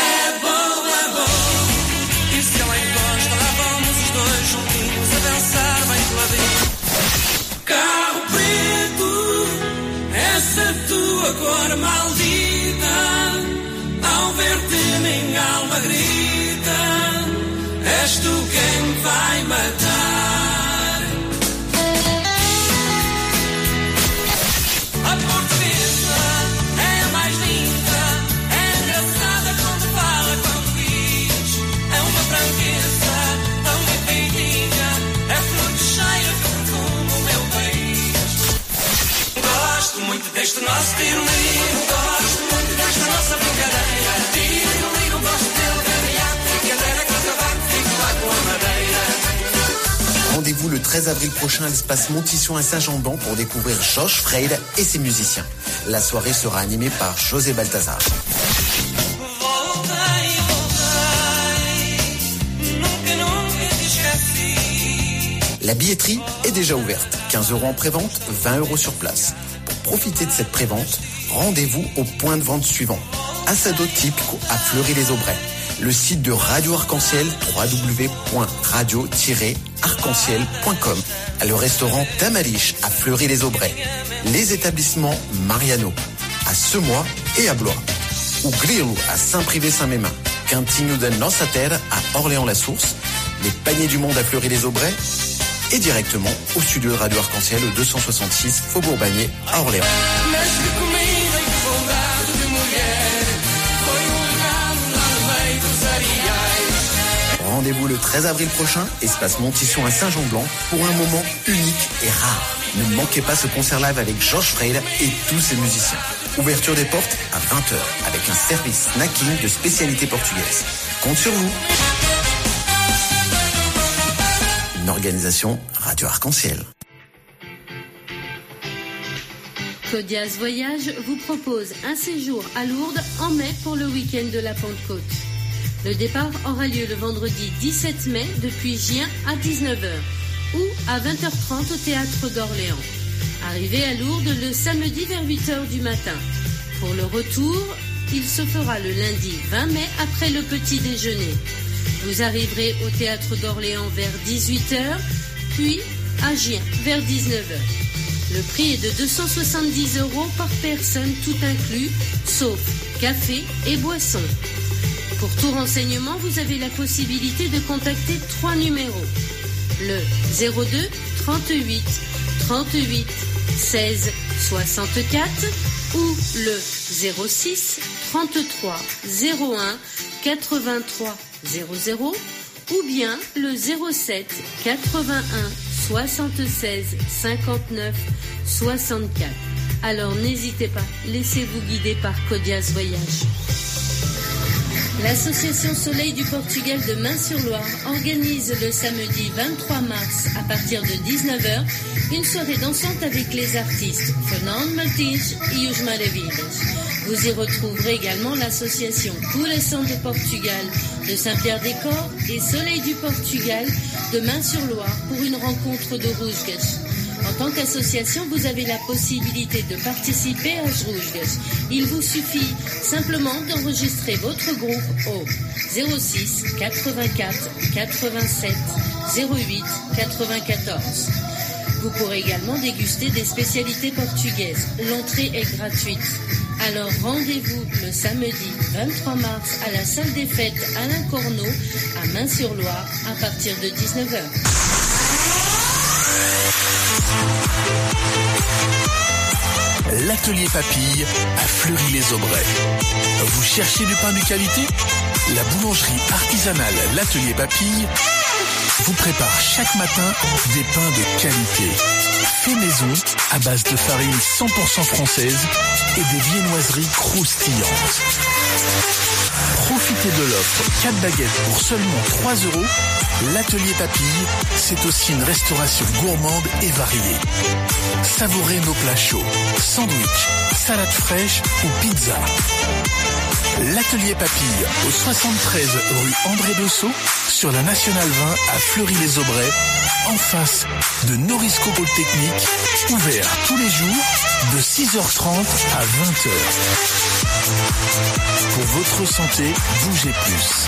Rendez-vous le 13 avril prochain à l'espace Montition à Saint-Jean-Blanc pour découvrir Georges Freire et ses musiciens. La soirée sera animée par José Balthazar. La billetterie est déjà ouverte. 15 euros en prévente, 20 euros sur place. Profiter de cette prévente, rendez-vous au point de vente suivant. Assado Typico à Fleury-les-Aubrais. Le site de Radio Arc-en-Ciel, www.radio-arc-en-ciel.com. Le restaurant Tamariche à Fleury-les-Aubrais. Les établissements Mariano à Semois et à Blois. Ou Grilo à Saint-Privé-Saint-Mémin. Quintigno de Nossa Terre à Orléans-la-Source. Les paniers du monde à Fleury-les-Aubrais et directement au studio de Radio Arc-en-Ciel au 266 Faubourg Bagné à Orléans. Rendez-vous le 13 avril prochain, espace Montition à Saint-Jean-Blanc, pour un moment unique et rare. Ne manquez pas ce concert live avec Georges Freire et tous ses musiciens. Ouverture des portes à 20h avec un service snacking de spécialité portugaise. Compte sur vous. Une organisation Radio Arc-en-Ciel. Codias Voyage vous propose un séjour à Lourdes en mai pour le week-end de la Pentecôte. Le départ aura lieu le vendredi 17 mai depuis Gien à 19h ou à 20h30 au théâtre d'Orléans. Arrivez à Lourdes le samedi vers 8h du matin. Pour le retour, il se fera le lundi 20 mai après le petit déjeuner. Vous arriverez au théâtre d'Orléans vers 18h, puis à Gien vers 19h. Le prix est de 270 euros par personne, tout inclus, sauf café et boisson. Pour tout renseignement, vous avez la possibilité de contacter trois numéros. Le 02 38 38 16 64 ou le 06 33 01 83 00 ou bien le 07 81 76 59 64. Alors n'hésitez pas, laissez-vous guider par Codias Voyage. L'association Soleil du Portugal de Main-sur-Loire organise le samedi 23 mars à partir de 19h une soirée dansante avec les artistes Fernand Martins et Maravilhas. Vous y retrouverez également l'association Couração de Portugal de Saint-Pierre-des-Corps et Soleil du Portugal de Main-sur-Loire pour une rencontre de Rusgas. En tant qu'association, vous avez la possibilité de participer à Rouges. Il vous suffit simplement d'enregistrer votre groupe au 06 84 87 08 94. Vous pourrez également déguster des spécialités portugaises. L'entrée est gratuite. Alors rendez-vous le samedi 23 mars à la salle des fêtes Alain Corneau à Main-sur-Loire à partir de 19h. L'atelier Papille à Fleury-les-Aubrais. Vous cherchez du pain de qualité? La boulangerie artisanale L'atelier Papille vous prépare chaque matin des pains de qualité. Fait maison à base de farine 100% française et des viennoiseries croustillantes. De l'offre 4 baguettes pour seulement 3 euros. L'atelier Papille, c'est aussi une restauration gourmande et variée. Savourez nos plats chauds, sandwich, salade fraîche ou pizza. L'atelier Papille au 73 rue André Bessot sur la Nationale 20 à Fleury-les-Aubrais en face de Norisco Polytechnique ouvert tous les jours de 6h30 à 20h. Pour votre santé, bougez plus.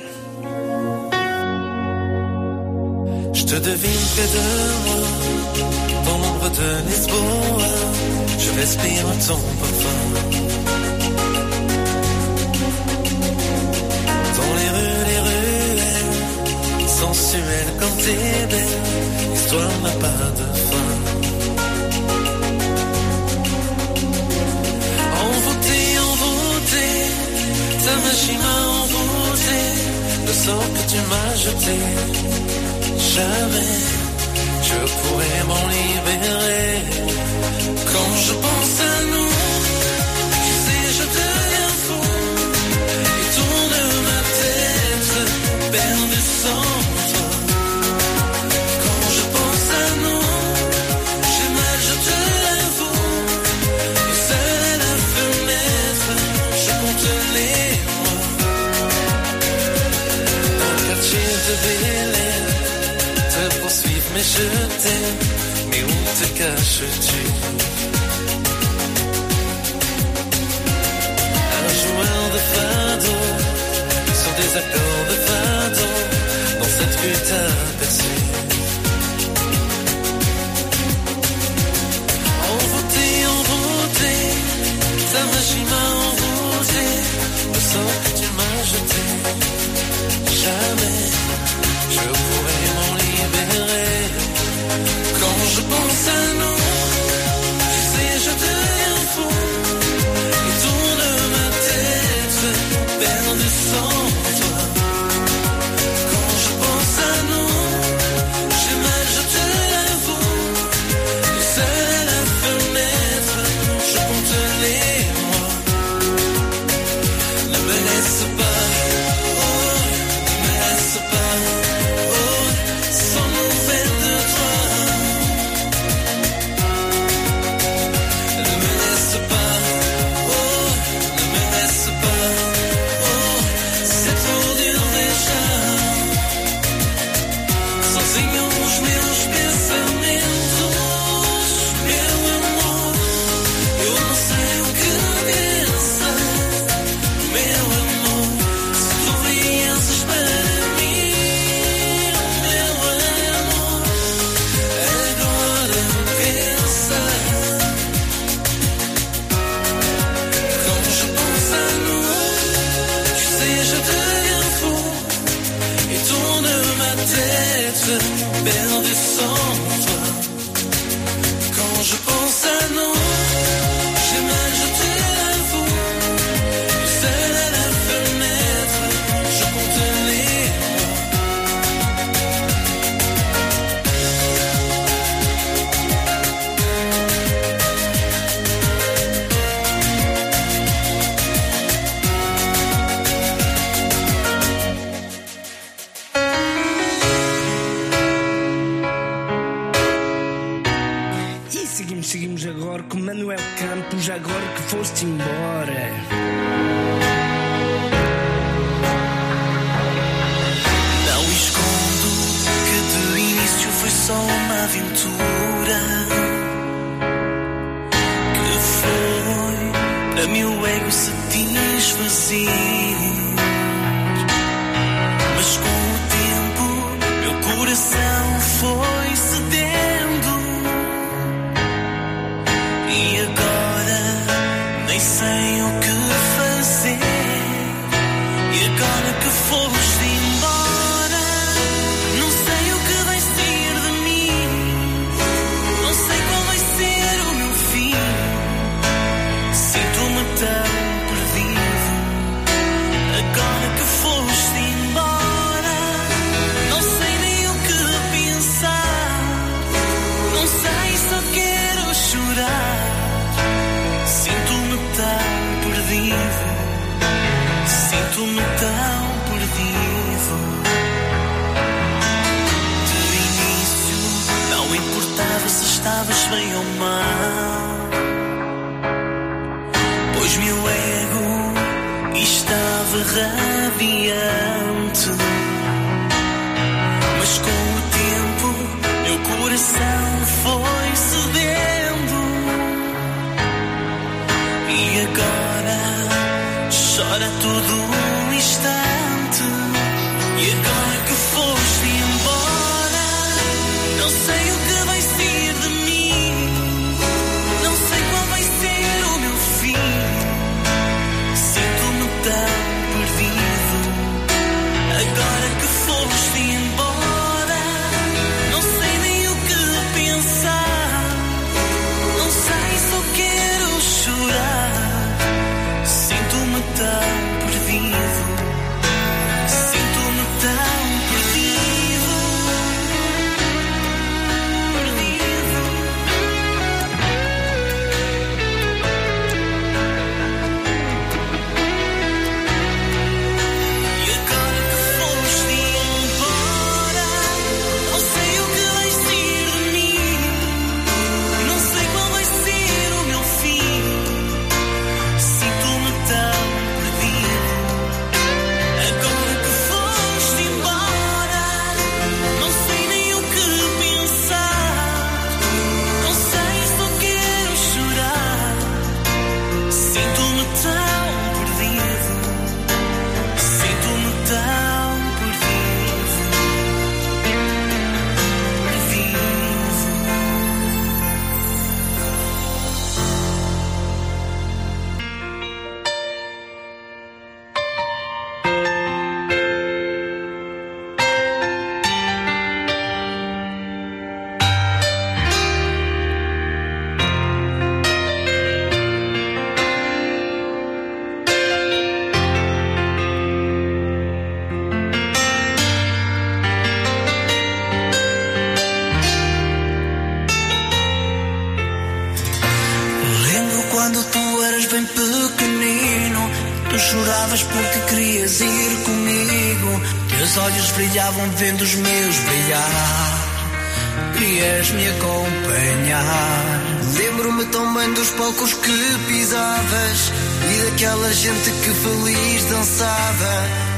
Je te devine près de moi, dans l'ombre de Lisboa, je respire ton parfum. Dans les rues, les ruelles, sensuelles comme t'es belle, l'histoire n'a pas de fin. Envoûté, envoûté, ta magie m'a envoûté, le sort que tu m'as jeté jamais je pourrais m'en libérer. Quand je pense à nous, tu sais, je deviens fou et tourne ma tête perdue sans je t'aime, mais où te caches-tu Un joueur de fado, sur des accords de fado, dans cette rue t'aperçu. Envoûté, envoûté, ta magie m'a envoûté, le sort que tu m'as jeté, jamais.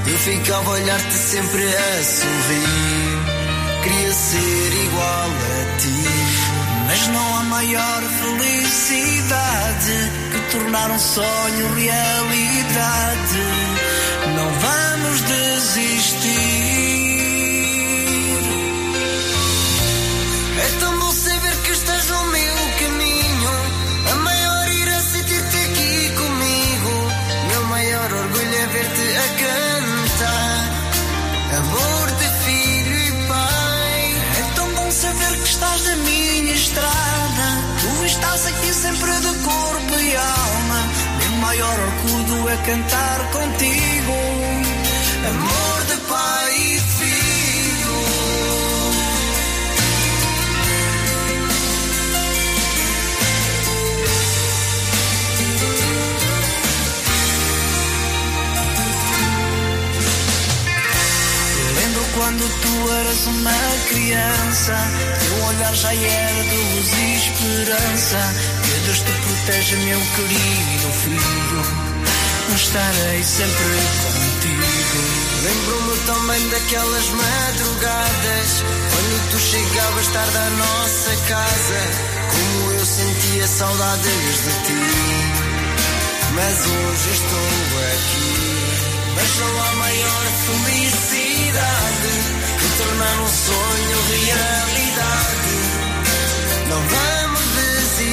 Eu ficava a olhar-te sempre a sorrir. Queria ser igual a ti. Mas não há maior felicidade que tornar um sonho realidade. Não vamos desistir. É tão sempre de corpo e alma. Meu maior orgulho é cantar contigo. Amor de pai e filho. Lembro quando tu eras uma criança, teu olhar já era de luz e esperança. Deus te proteja, meu querido filho. Estarei sempre contigo. Lembro-me também daquelas madrugadas Quando tu chegavas tarde à nossa casa Como eu sentia saudades de ti Mas hoje estou aqui não há maior felicidade Que tornar um sonho realidade Não vamos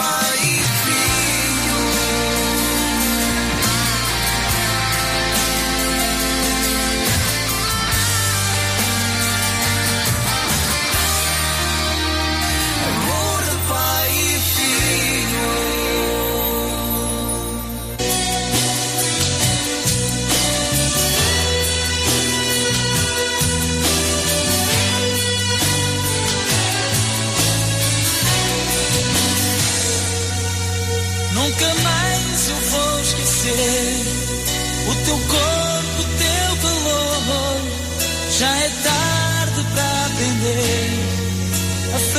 fire.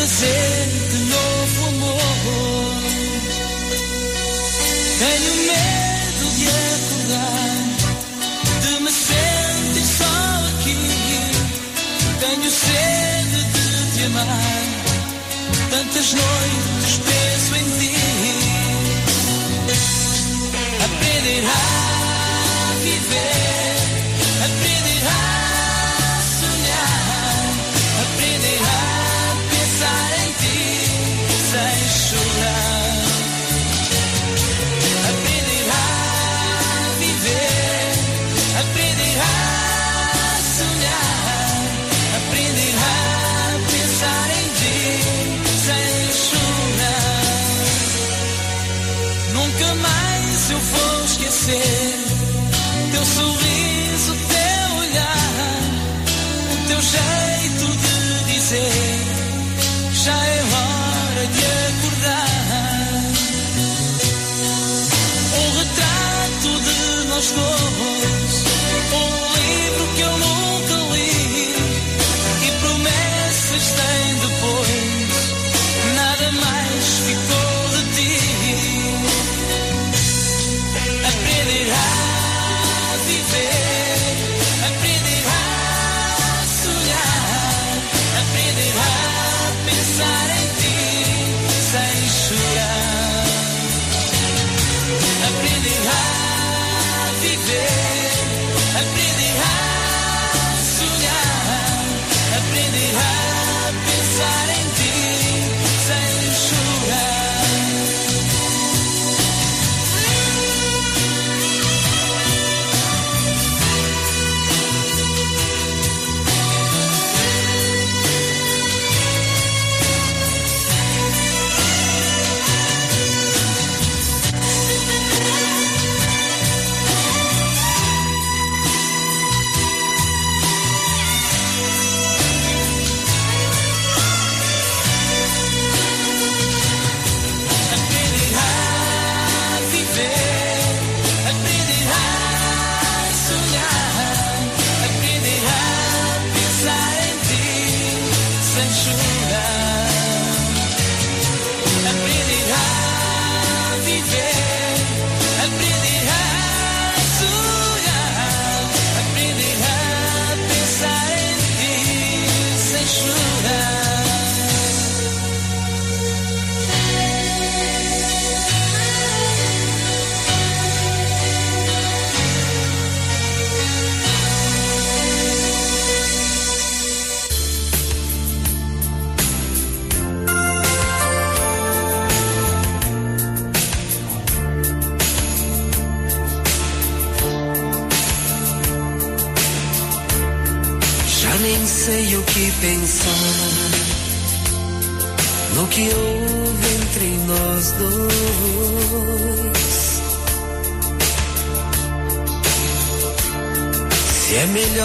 De novo amor. Tenho medo de acordar, de me sentir só aqui. Tenho sede de te amar. Tantas noites penso em ti. Aprender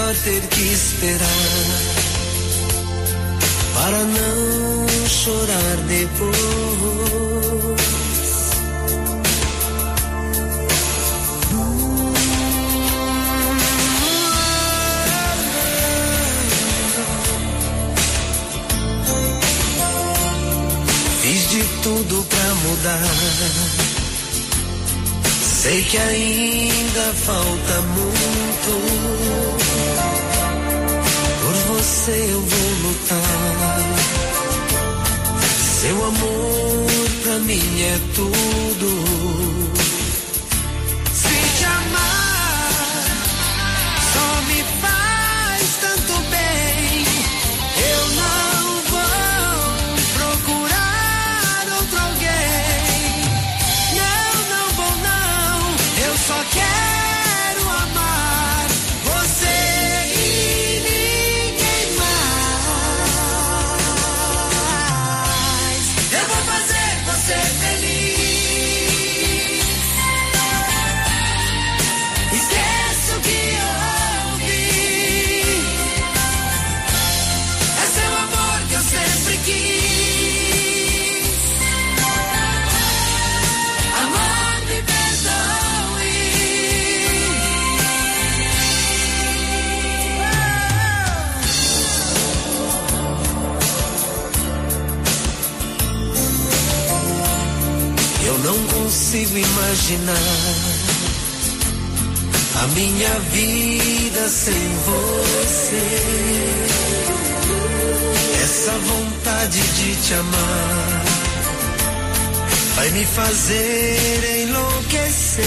melhor ter que esperar para não chorar depois. Fiz de tudo pra mudar. Sei que ainda falta muito. Você eu vou lutar. Seu amor pra mim é tudo. Imaginar a minha vida sem você. Essa vontade de te amar vai me fazer enlouquecer.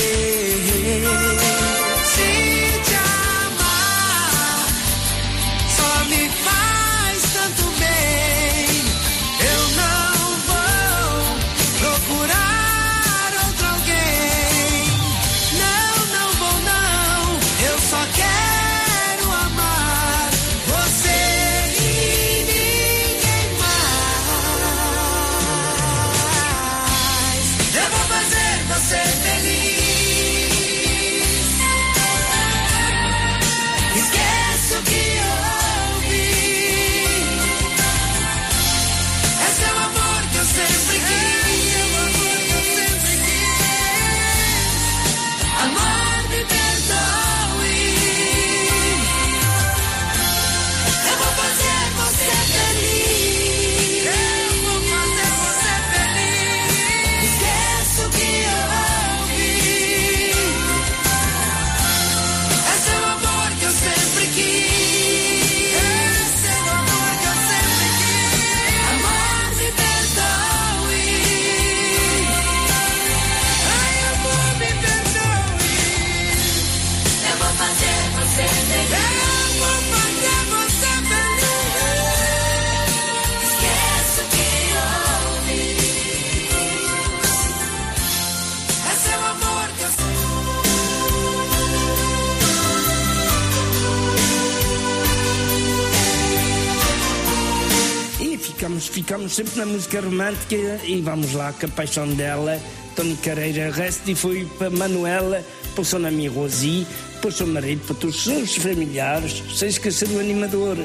Ficamos, ficamos sempre na música romântica e vamos lá com a paixão dela. Tony Carreira e foi para Manuela, para o seu amigo Rosi, para o seu marido, para todos os seus familiares, sem esquecer do animador.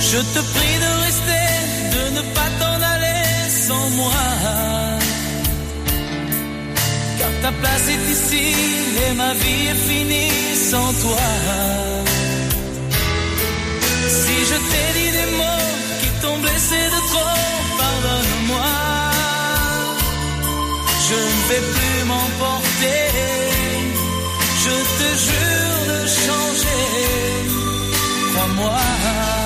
Je te ta place est ici et ma vie est finie sans toi. Si je t'ai dit des mots qui t'ont blessé de trop, pardonne-moi. Je ne vais plus m'emporter. Je te jure de changer. Crois-moi.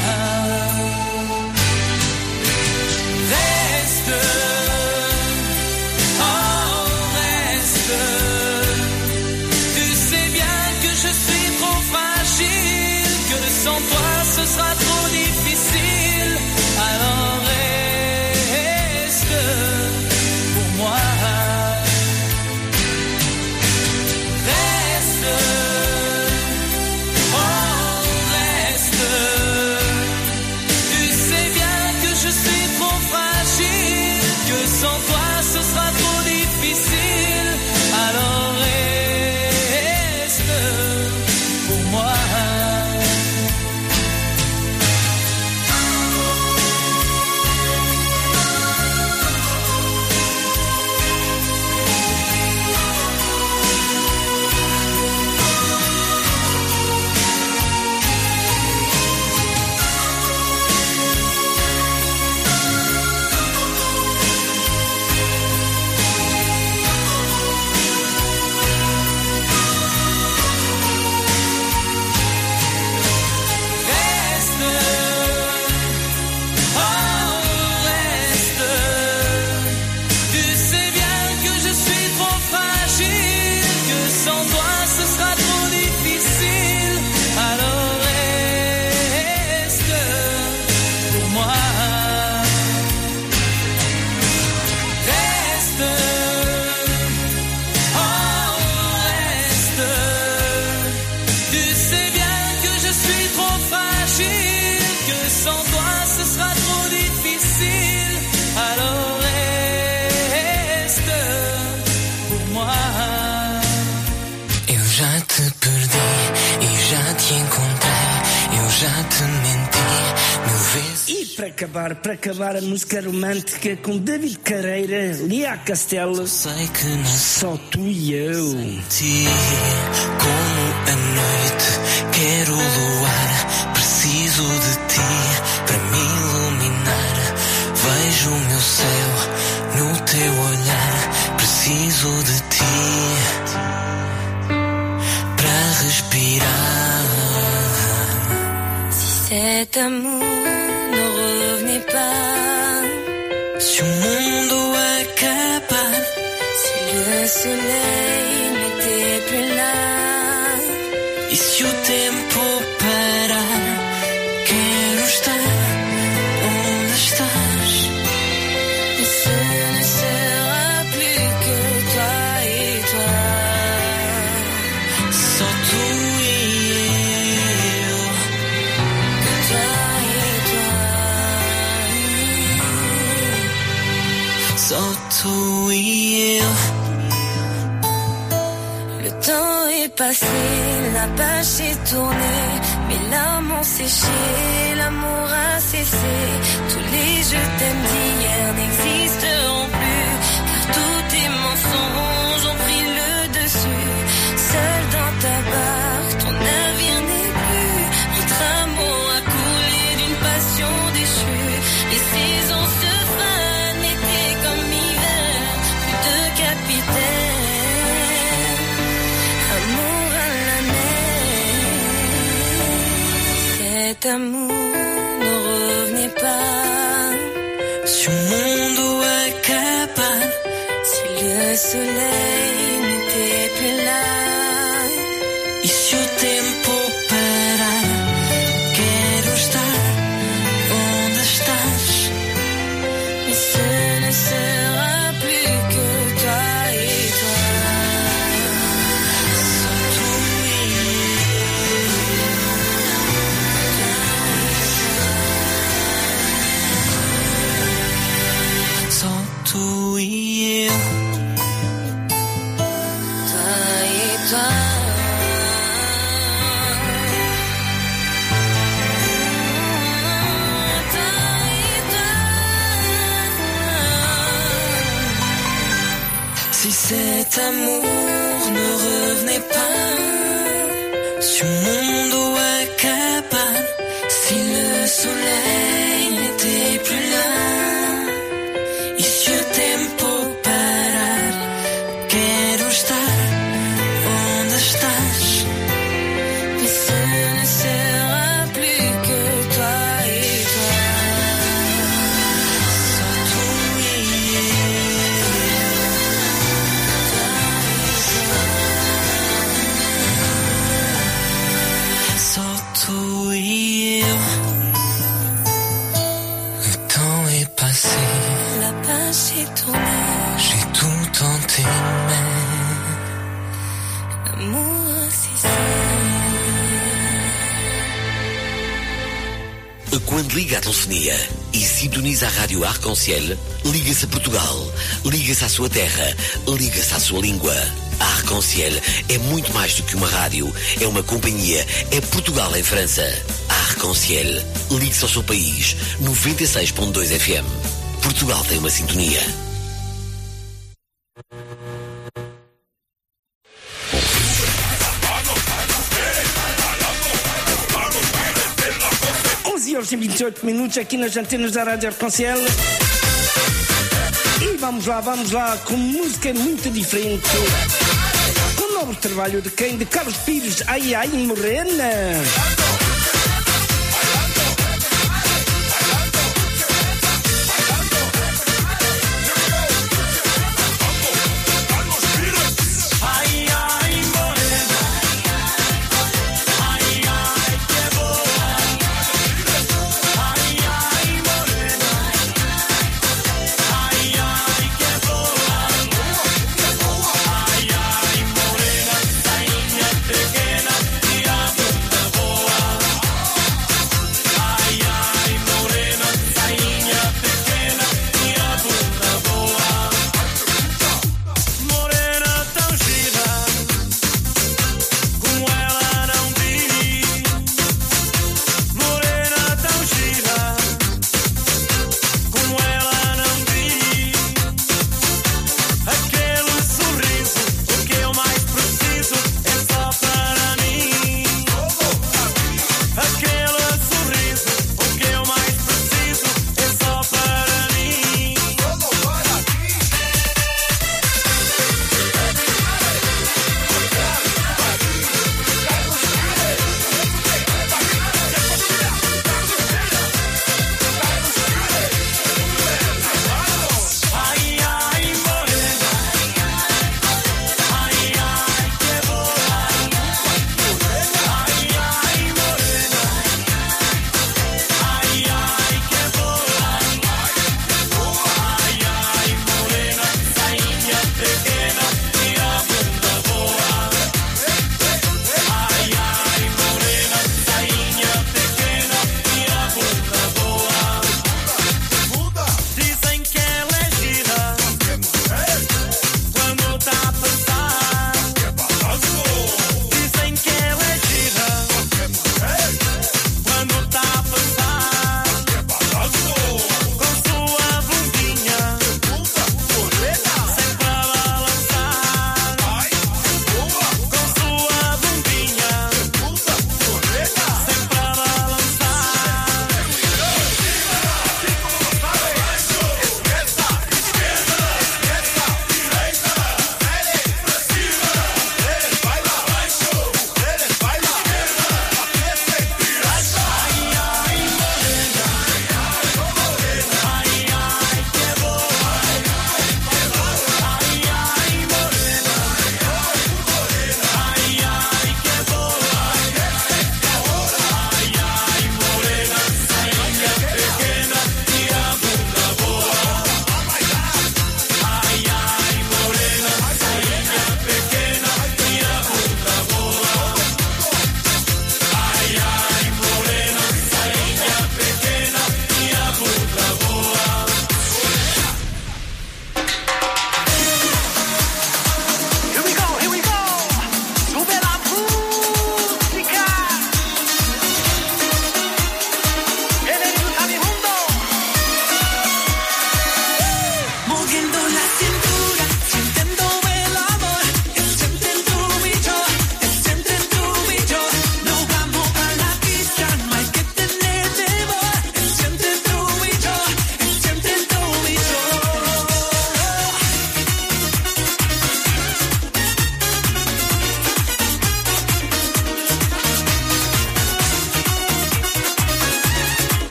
Acabar, para acabar a música romântica com David Careira, Lia Castelo, só tu e eu. Ti, como a noite, quero o luar. Preciso de ti para me iluminar. Vejo o meu céu no teu olhar. Preciso de ti para respirar. Cet amour soleil n'était plus là. Et sur tes passé, la page s'est tournée, mes larmes ont séché, l'amour a cessé. Tous les je t'aime d'hier n'existeront Cet amour ne revenait pas. Se o mundo acabar, Si le soleil Quando liga a telefonia e sintoniza a rádio Arconciel, liga-se a Portugal, liga-se à sua terra, liga-se à sua língua. A Arconciel é muito mais do que uma rádio, é uma companhia, é Portugal em França. A Arconciel, ligue-se ao seu país, 96.2 FM. Portugal tem uma sintonia. Horas e 28 minutos aqui nas antenas da Rádio Arconciel. E vamos lá, vamos lá, com música muito diferente. Com o novo trabalho de quem? De Carlos Pires, ai ai, morena.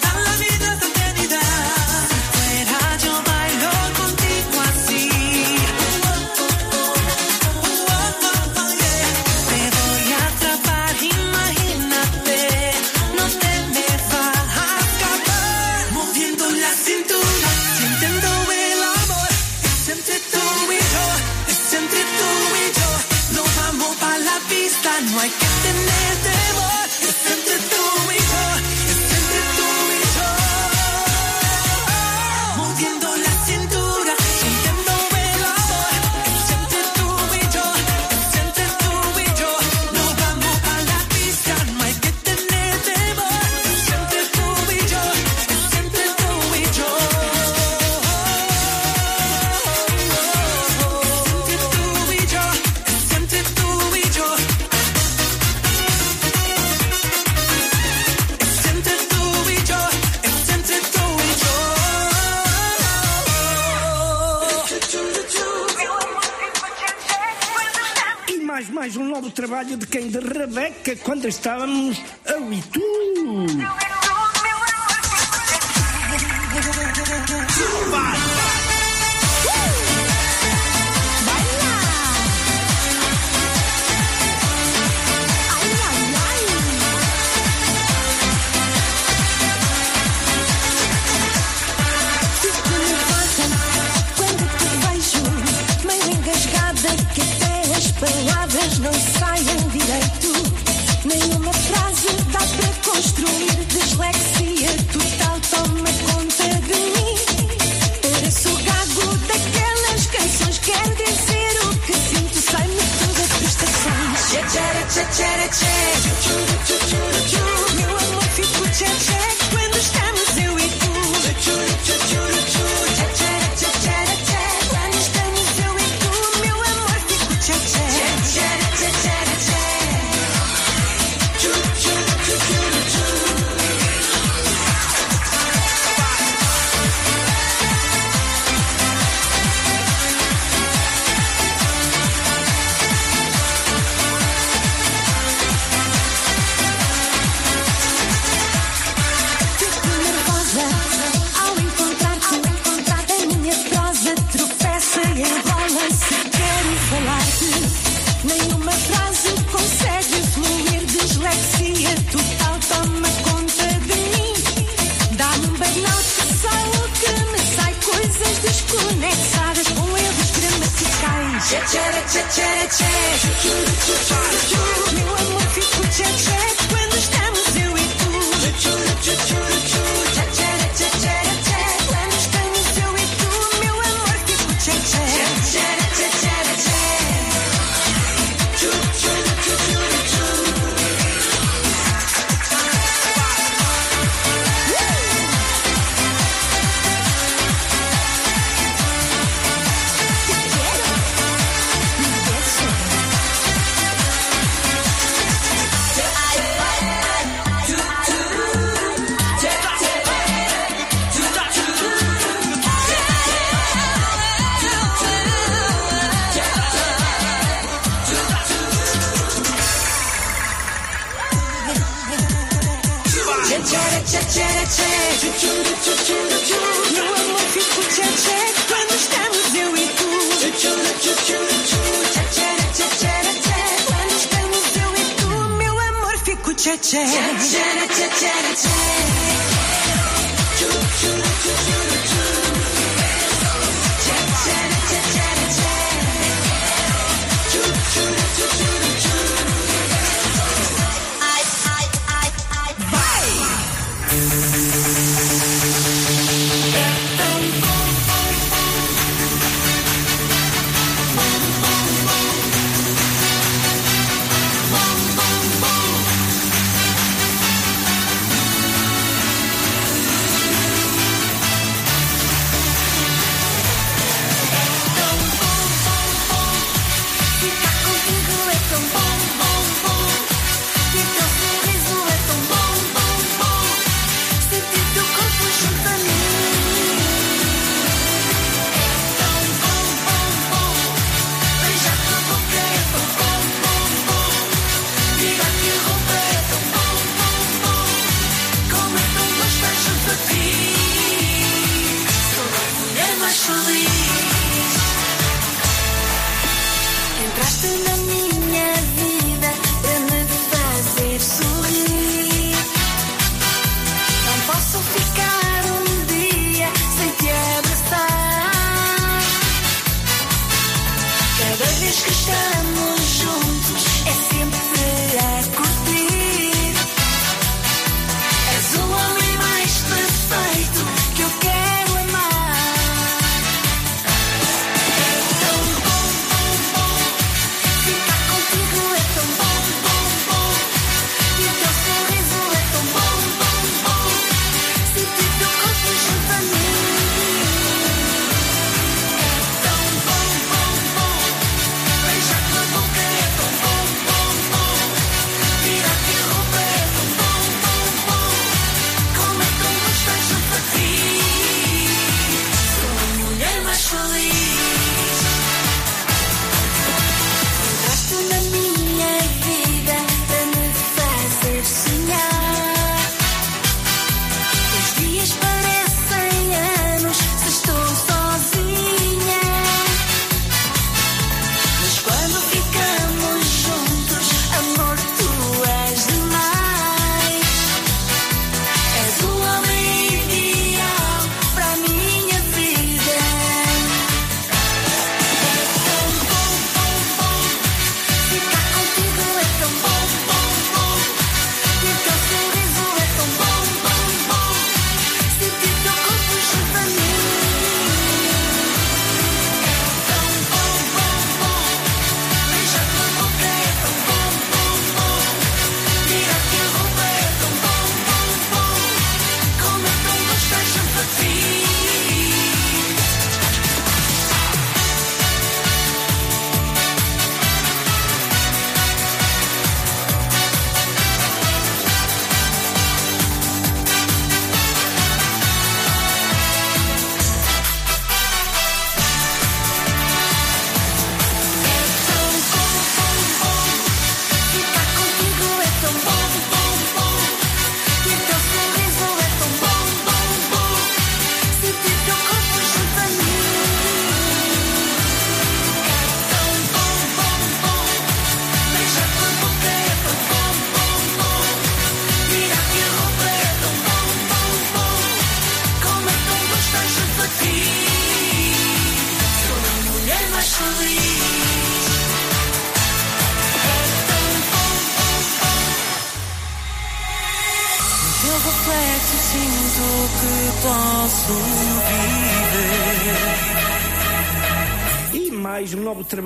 toda la vida. que cuando estábamos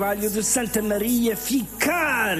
trabalho de Santa Maria Ficar.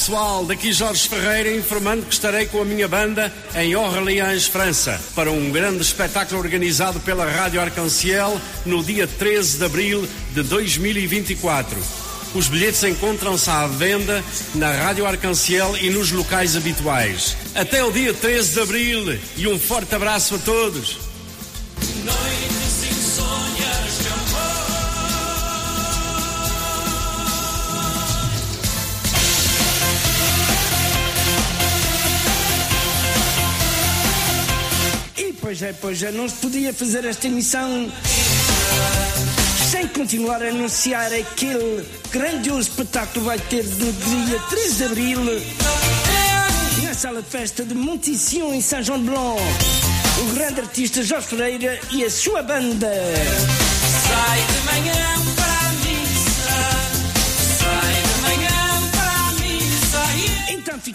pessoal, daqui Jorge Ferreira informando que estarei com a minha banda em Orleans, França, para um grande espetáculo organizado pela Rádio Arcanciel no dia 13 de abril de 2024. Os bilhetes encontram-se à venda na Rádio Arcanciel e nos locais habituais. Até o dia 13 de abril e um forte abraço a todos. coisa, não se podia fazer esta emissão sem continuar a anunciar aquele grandioso espetáculo que vai ter no dia 3 de Abril na sala de festa de Montição em São João de Blanc. O grande artista Jorge Pereira e a sua banda. Sai de manhã.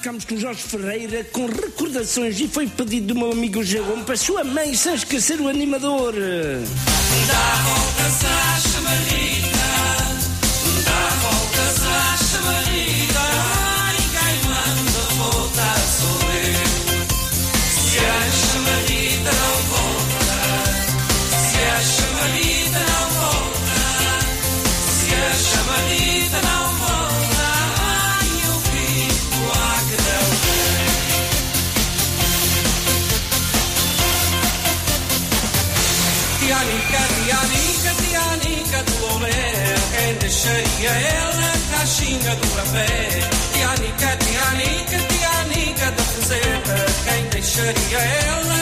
ficámos com Jorge Ferreira com recordações e foi pedido do meu amigo Jagão para sua mãe, sem esquecer o animador. Tianica, Tianica, Tianica, the presenter, came the shitty.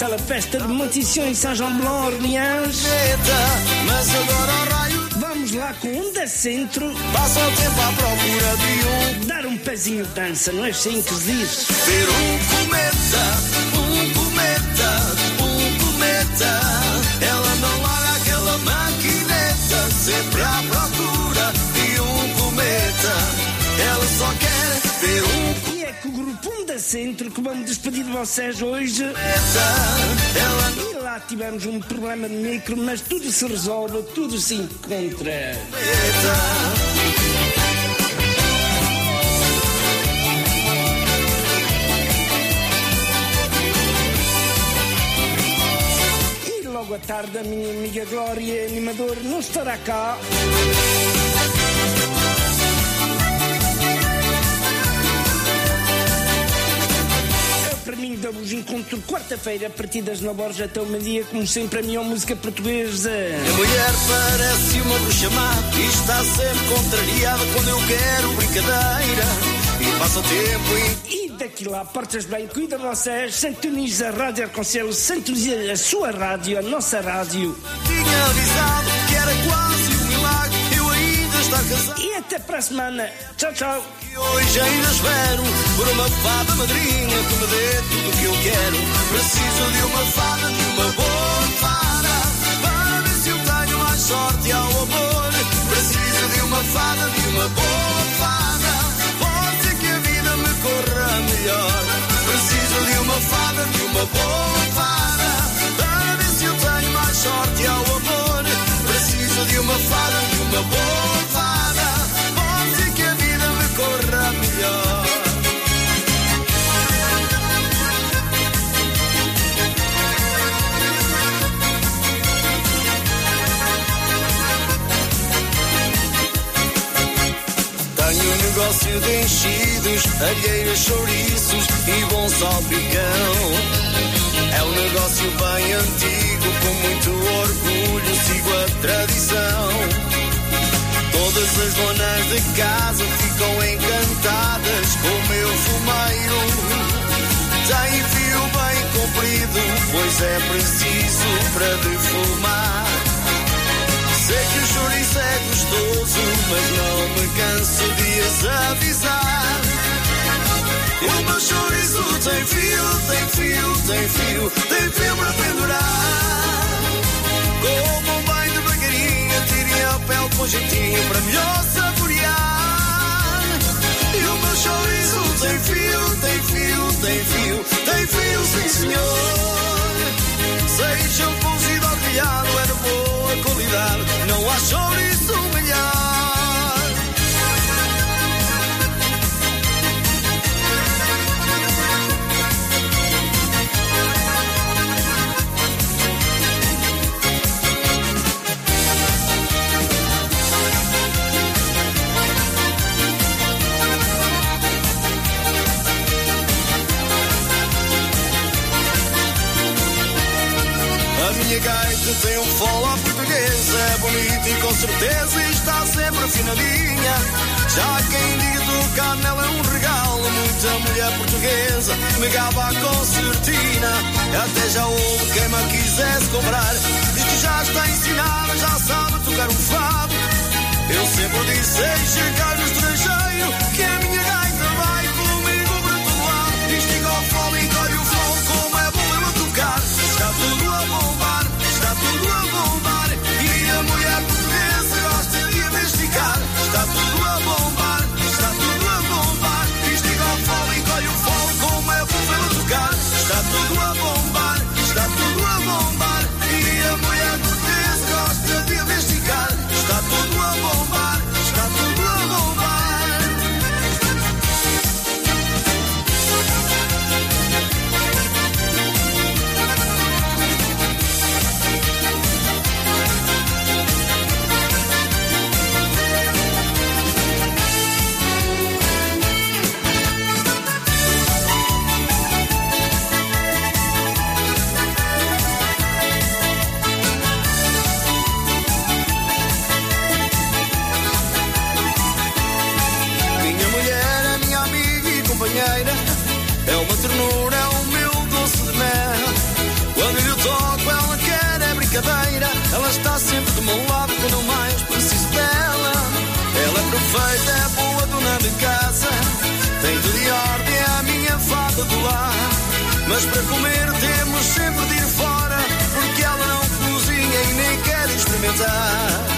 Na sala festa de Montição em São João Blanc, Orleans. Vamos lá com um da centro. passa o tempo à procura de um. Dar um pezinho de dança, não é assim que se diz? Ver um vocês hoje. E lá tivemos um problema de micro, mas tudo se resolve, tudo se encontra. E logo à tarde a minha amiga Glória, animador, não estará cá. Para mim, dou-vos encontro quarta-feira, a partir das 9 horas até o meio-dia, como sempre, a minha música portuguesa. A mulher parece uma bruxa má e está sempre contrariada quando eu quero brincadeira. E passa o tempo e. E daqui lá, portas bem, cuida vocês, sintoniza a Rádio Arconcelo, sintoniza a sua rádio, a nossa rádio. Tinha avisado que era quase estar casado. E até para a semana. Tchau, tchau. E hoje ainda espero por uma fada madrinha que me dê tudo o que eu quero. Preciso de uma fada, de uma boa fada, para ver se eu tenho mais sorte ao amor. Preciso de uma fada, de uma boa fada, pode ser que a vida me corra melhor. Preciso de uma fada, de uma boa fada, para ver se eu tenho mais sorte ao amor. Preciso de uma fada, de uma boa negócio de enchidos, alheiras, chouriços e bom salpicão. É um negócio bem antigo, com muito orgulho, sigo a tradição. Todas as donas de casa ficam encantadas com o meu fumeiro. Tem fio bem comprido, pois é preciso para defumar. Sei que o chouriço é gostoso, mas não me canso de as avisar. E o meu chouriço tem fio, tem fio, tem fio, tem fio para pendurar. Como bem devagarinho, tirem a pele com jeitinho para melhor saborear. E o meu chouriço tem fio, tem fio, tem fio, tem fio, sim senhor. Sejam cozido ao telhado, é de boa qualidade, não há chouriço tem um follow à portuguesa, é bonita e com certeza está sempre afinadinha. Já quem diga tocar nela é um regalo, muita mulher portuguesa me gaba a concertina. Até já houve quem me quisesse comprar, diz que já está ensinada, já sabe tocar um fado. Eu sempre disse, chegar no estrangeiro, que a minha gaita Mas para comer temos sempre de ir fora. Porque ela não cozinha e nem quer experimentar.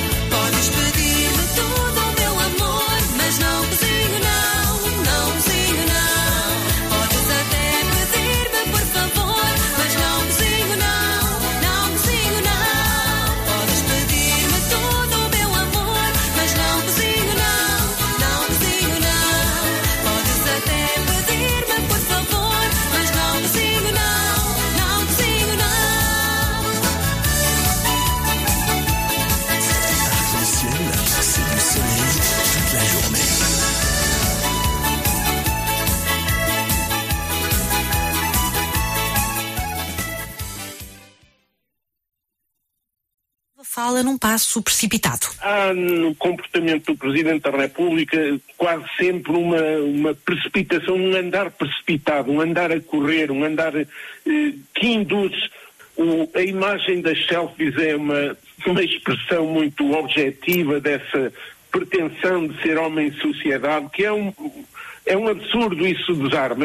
Num passo precipitado. Há no comportamento do Presidente da República quase sempre uma, uma precipitação, um andar precipitado, um andar a correr, um andar eh, que induz. O, a imagem das selfies é uma, uma expressão muito objetiva dessa pretensão de ser homem em sociedade, que é um, é um absurdo isso desarma.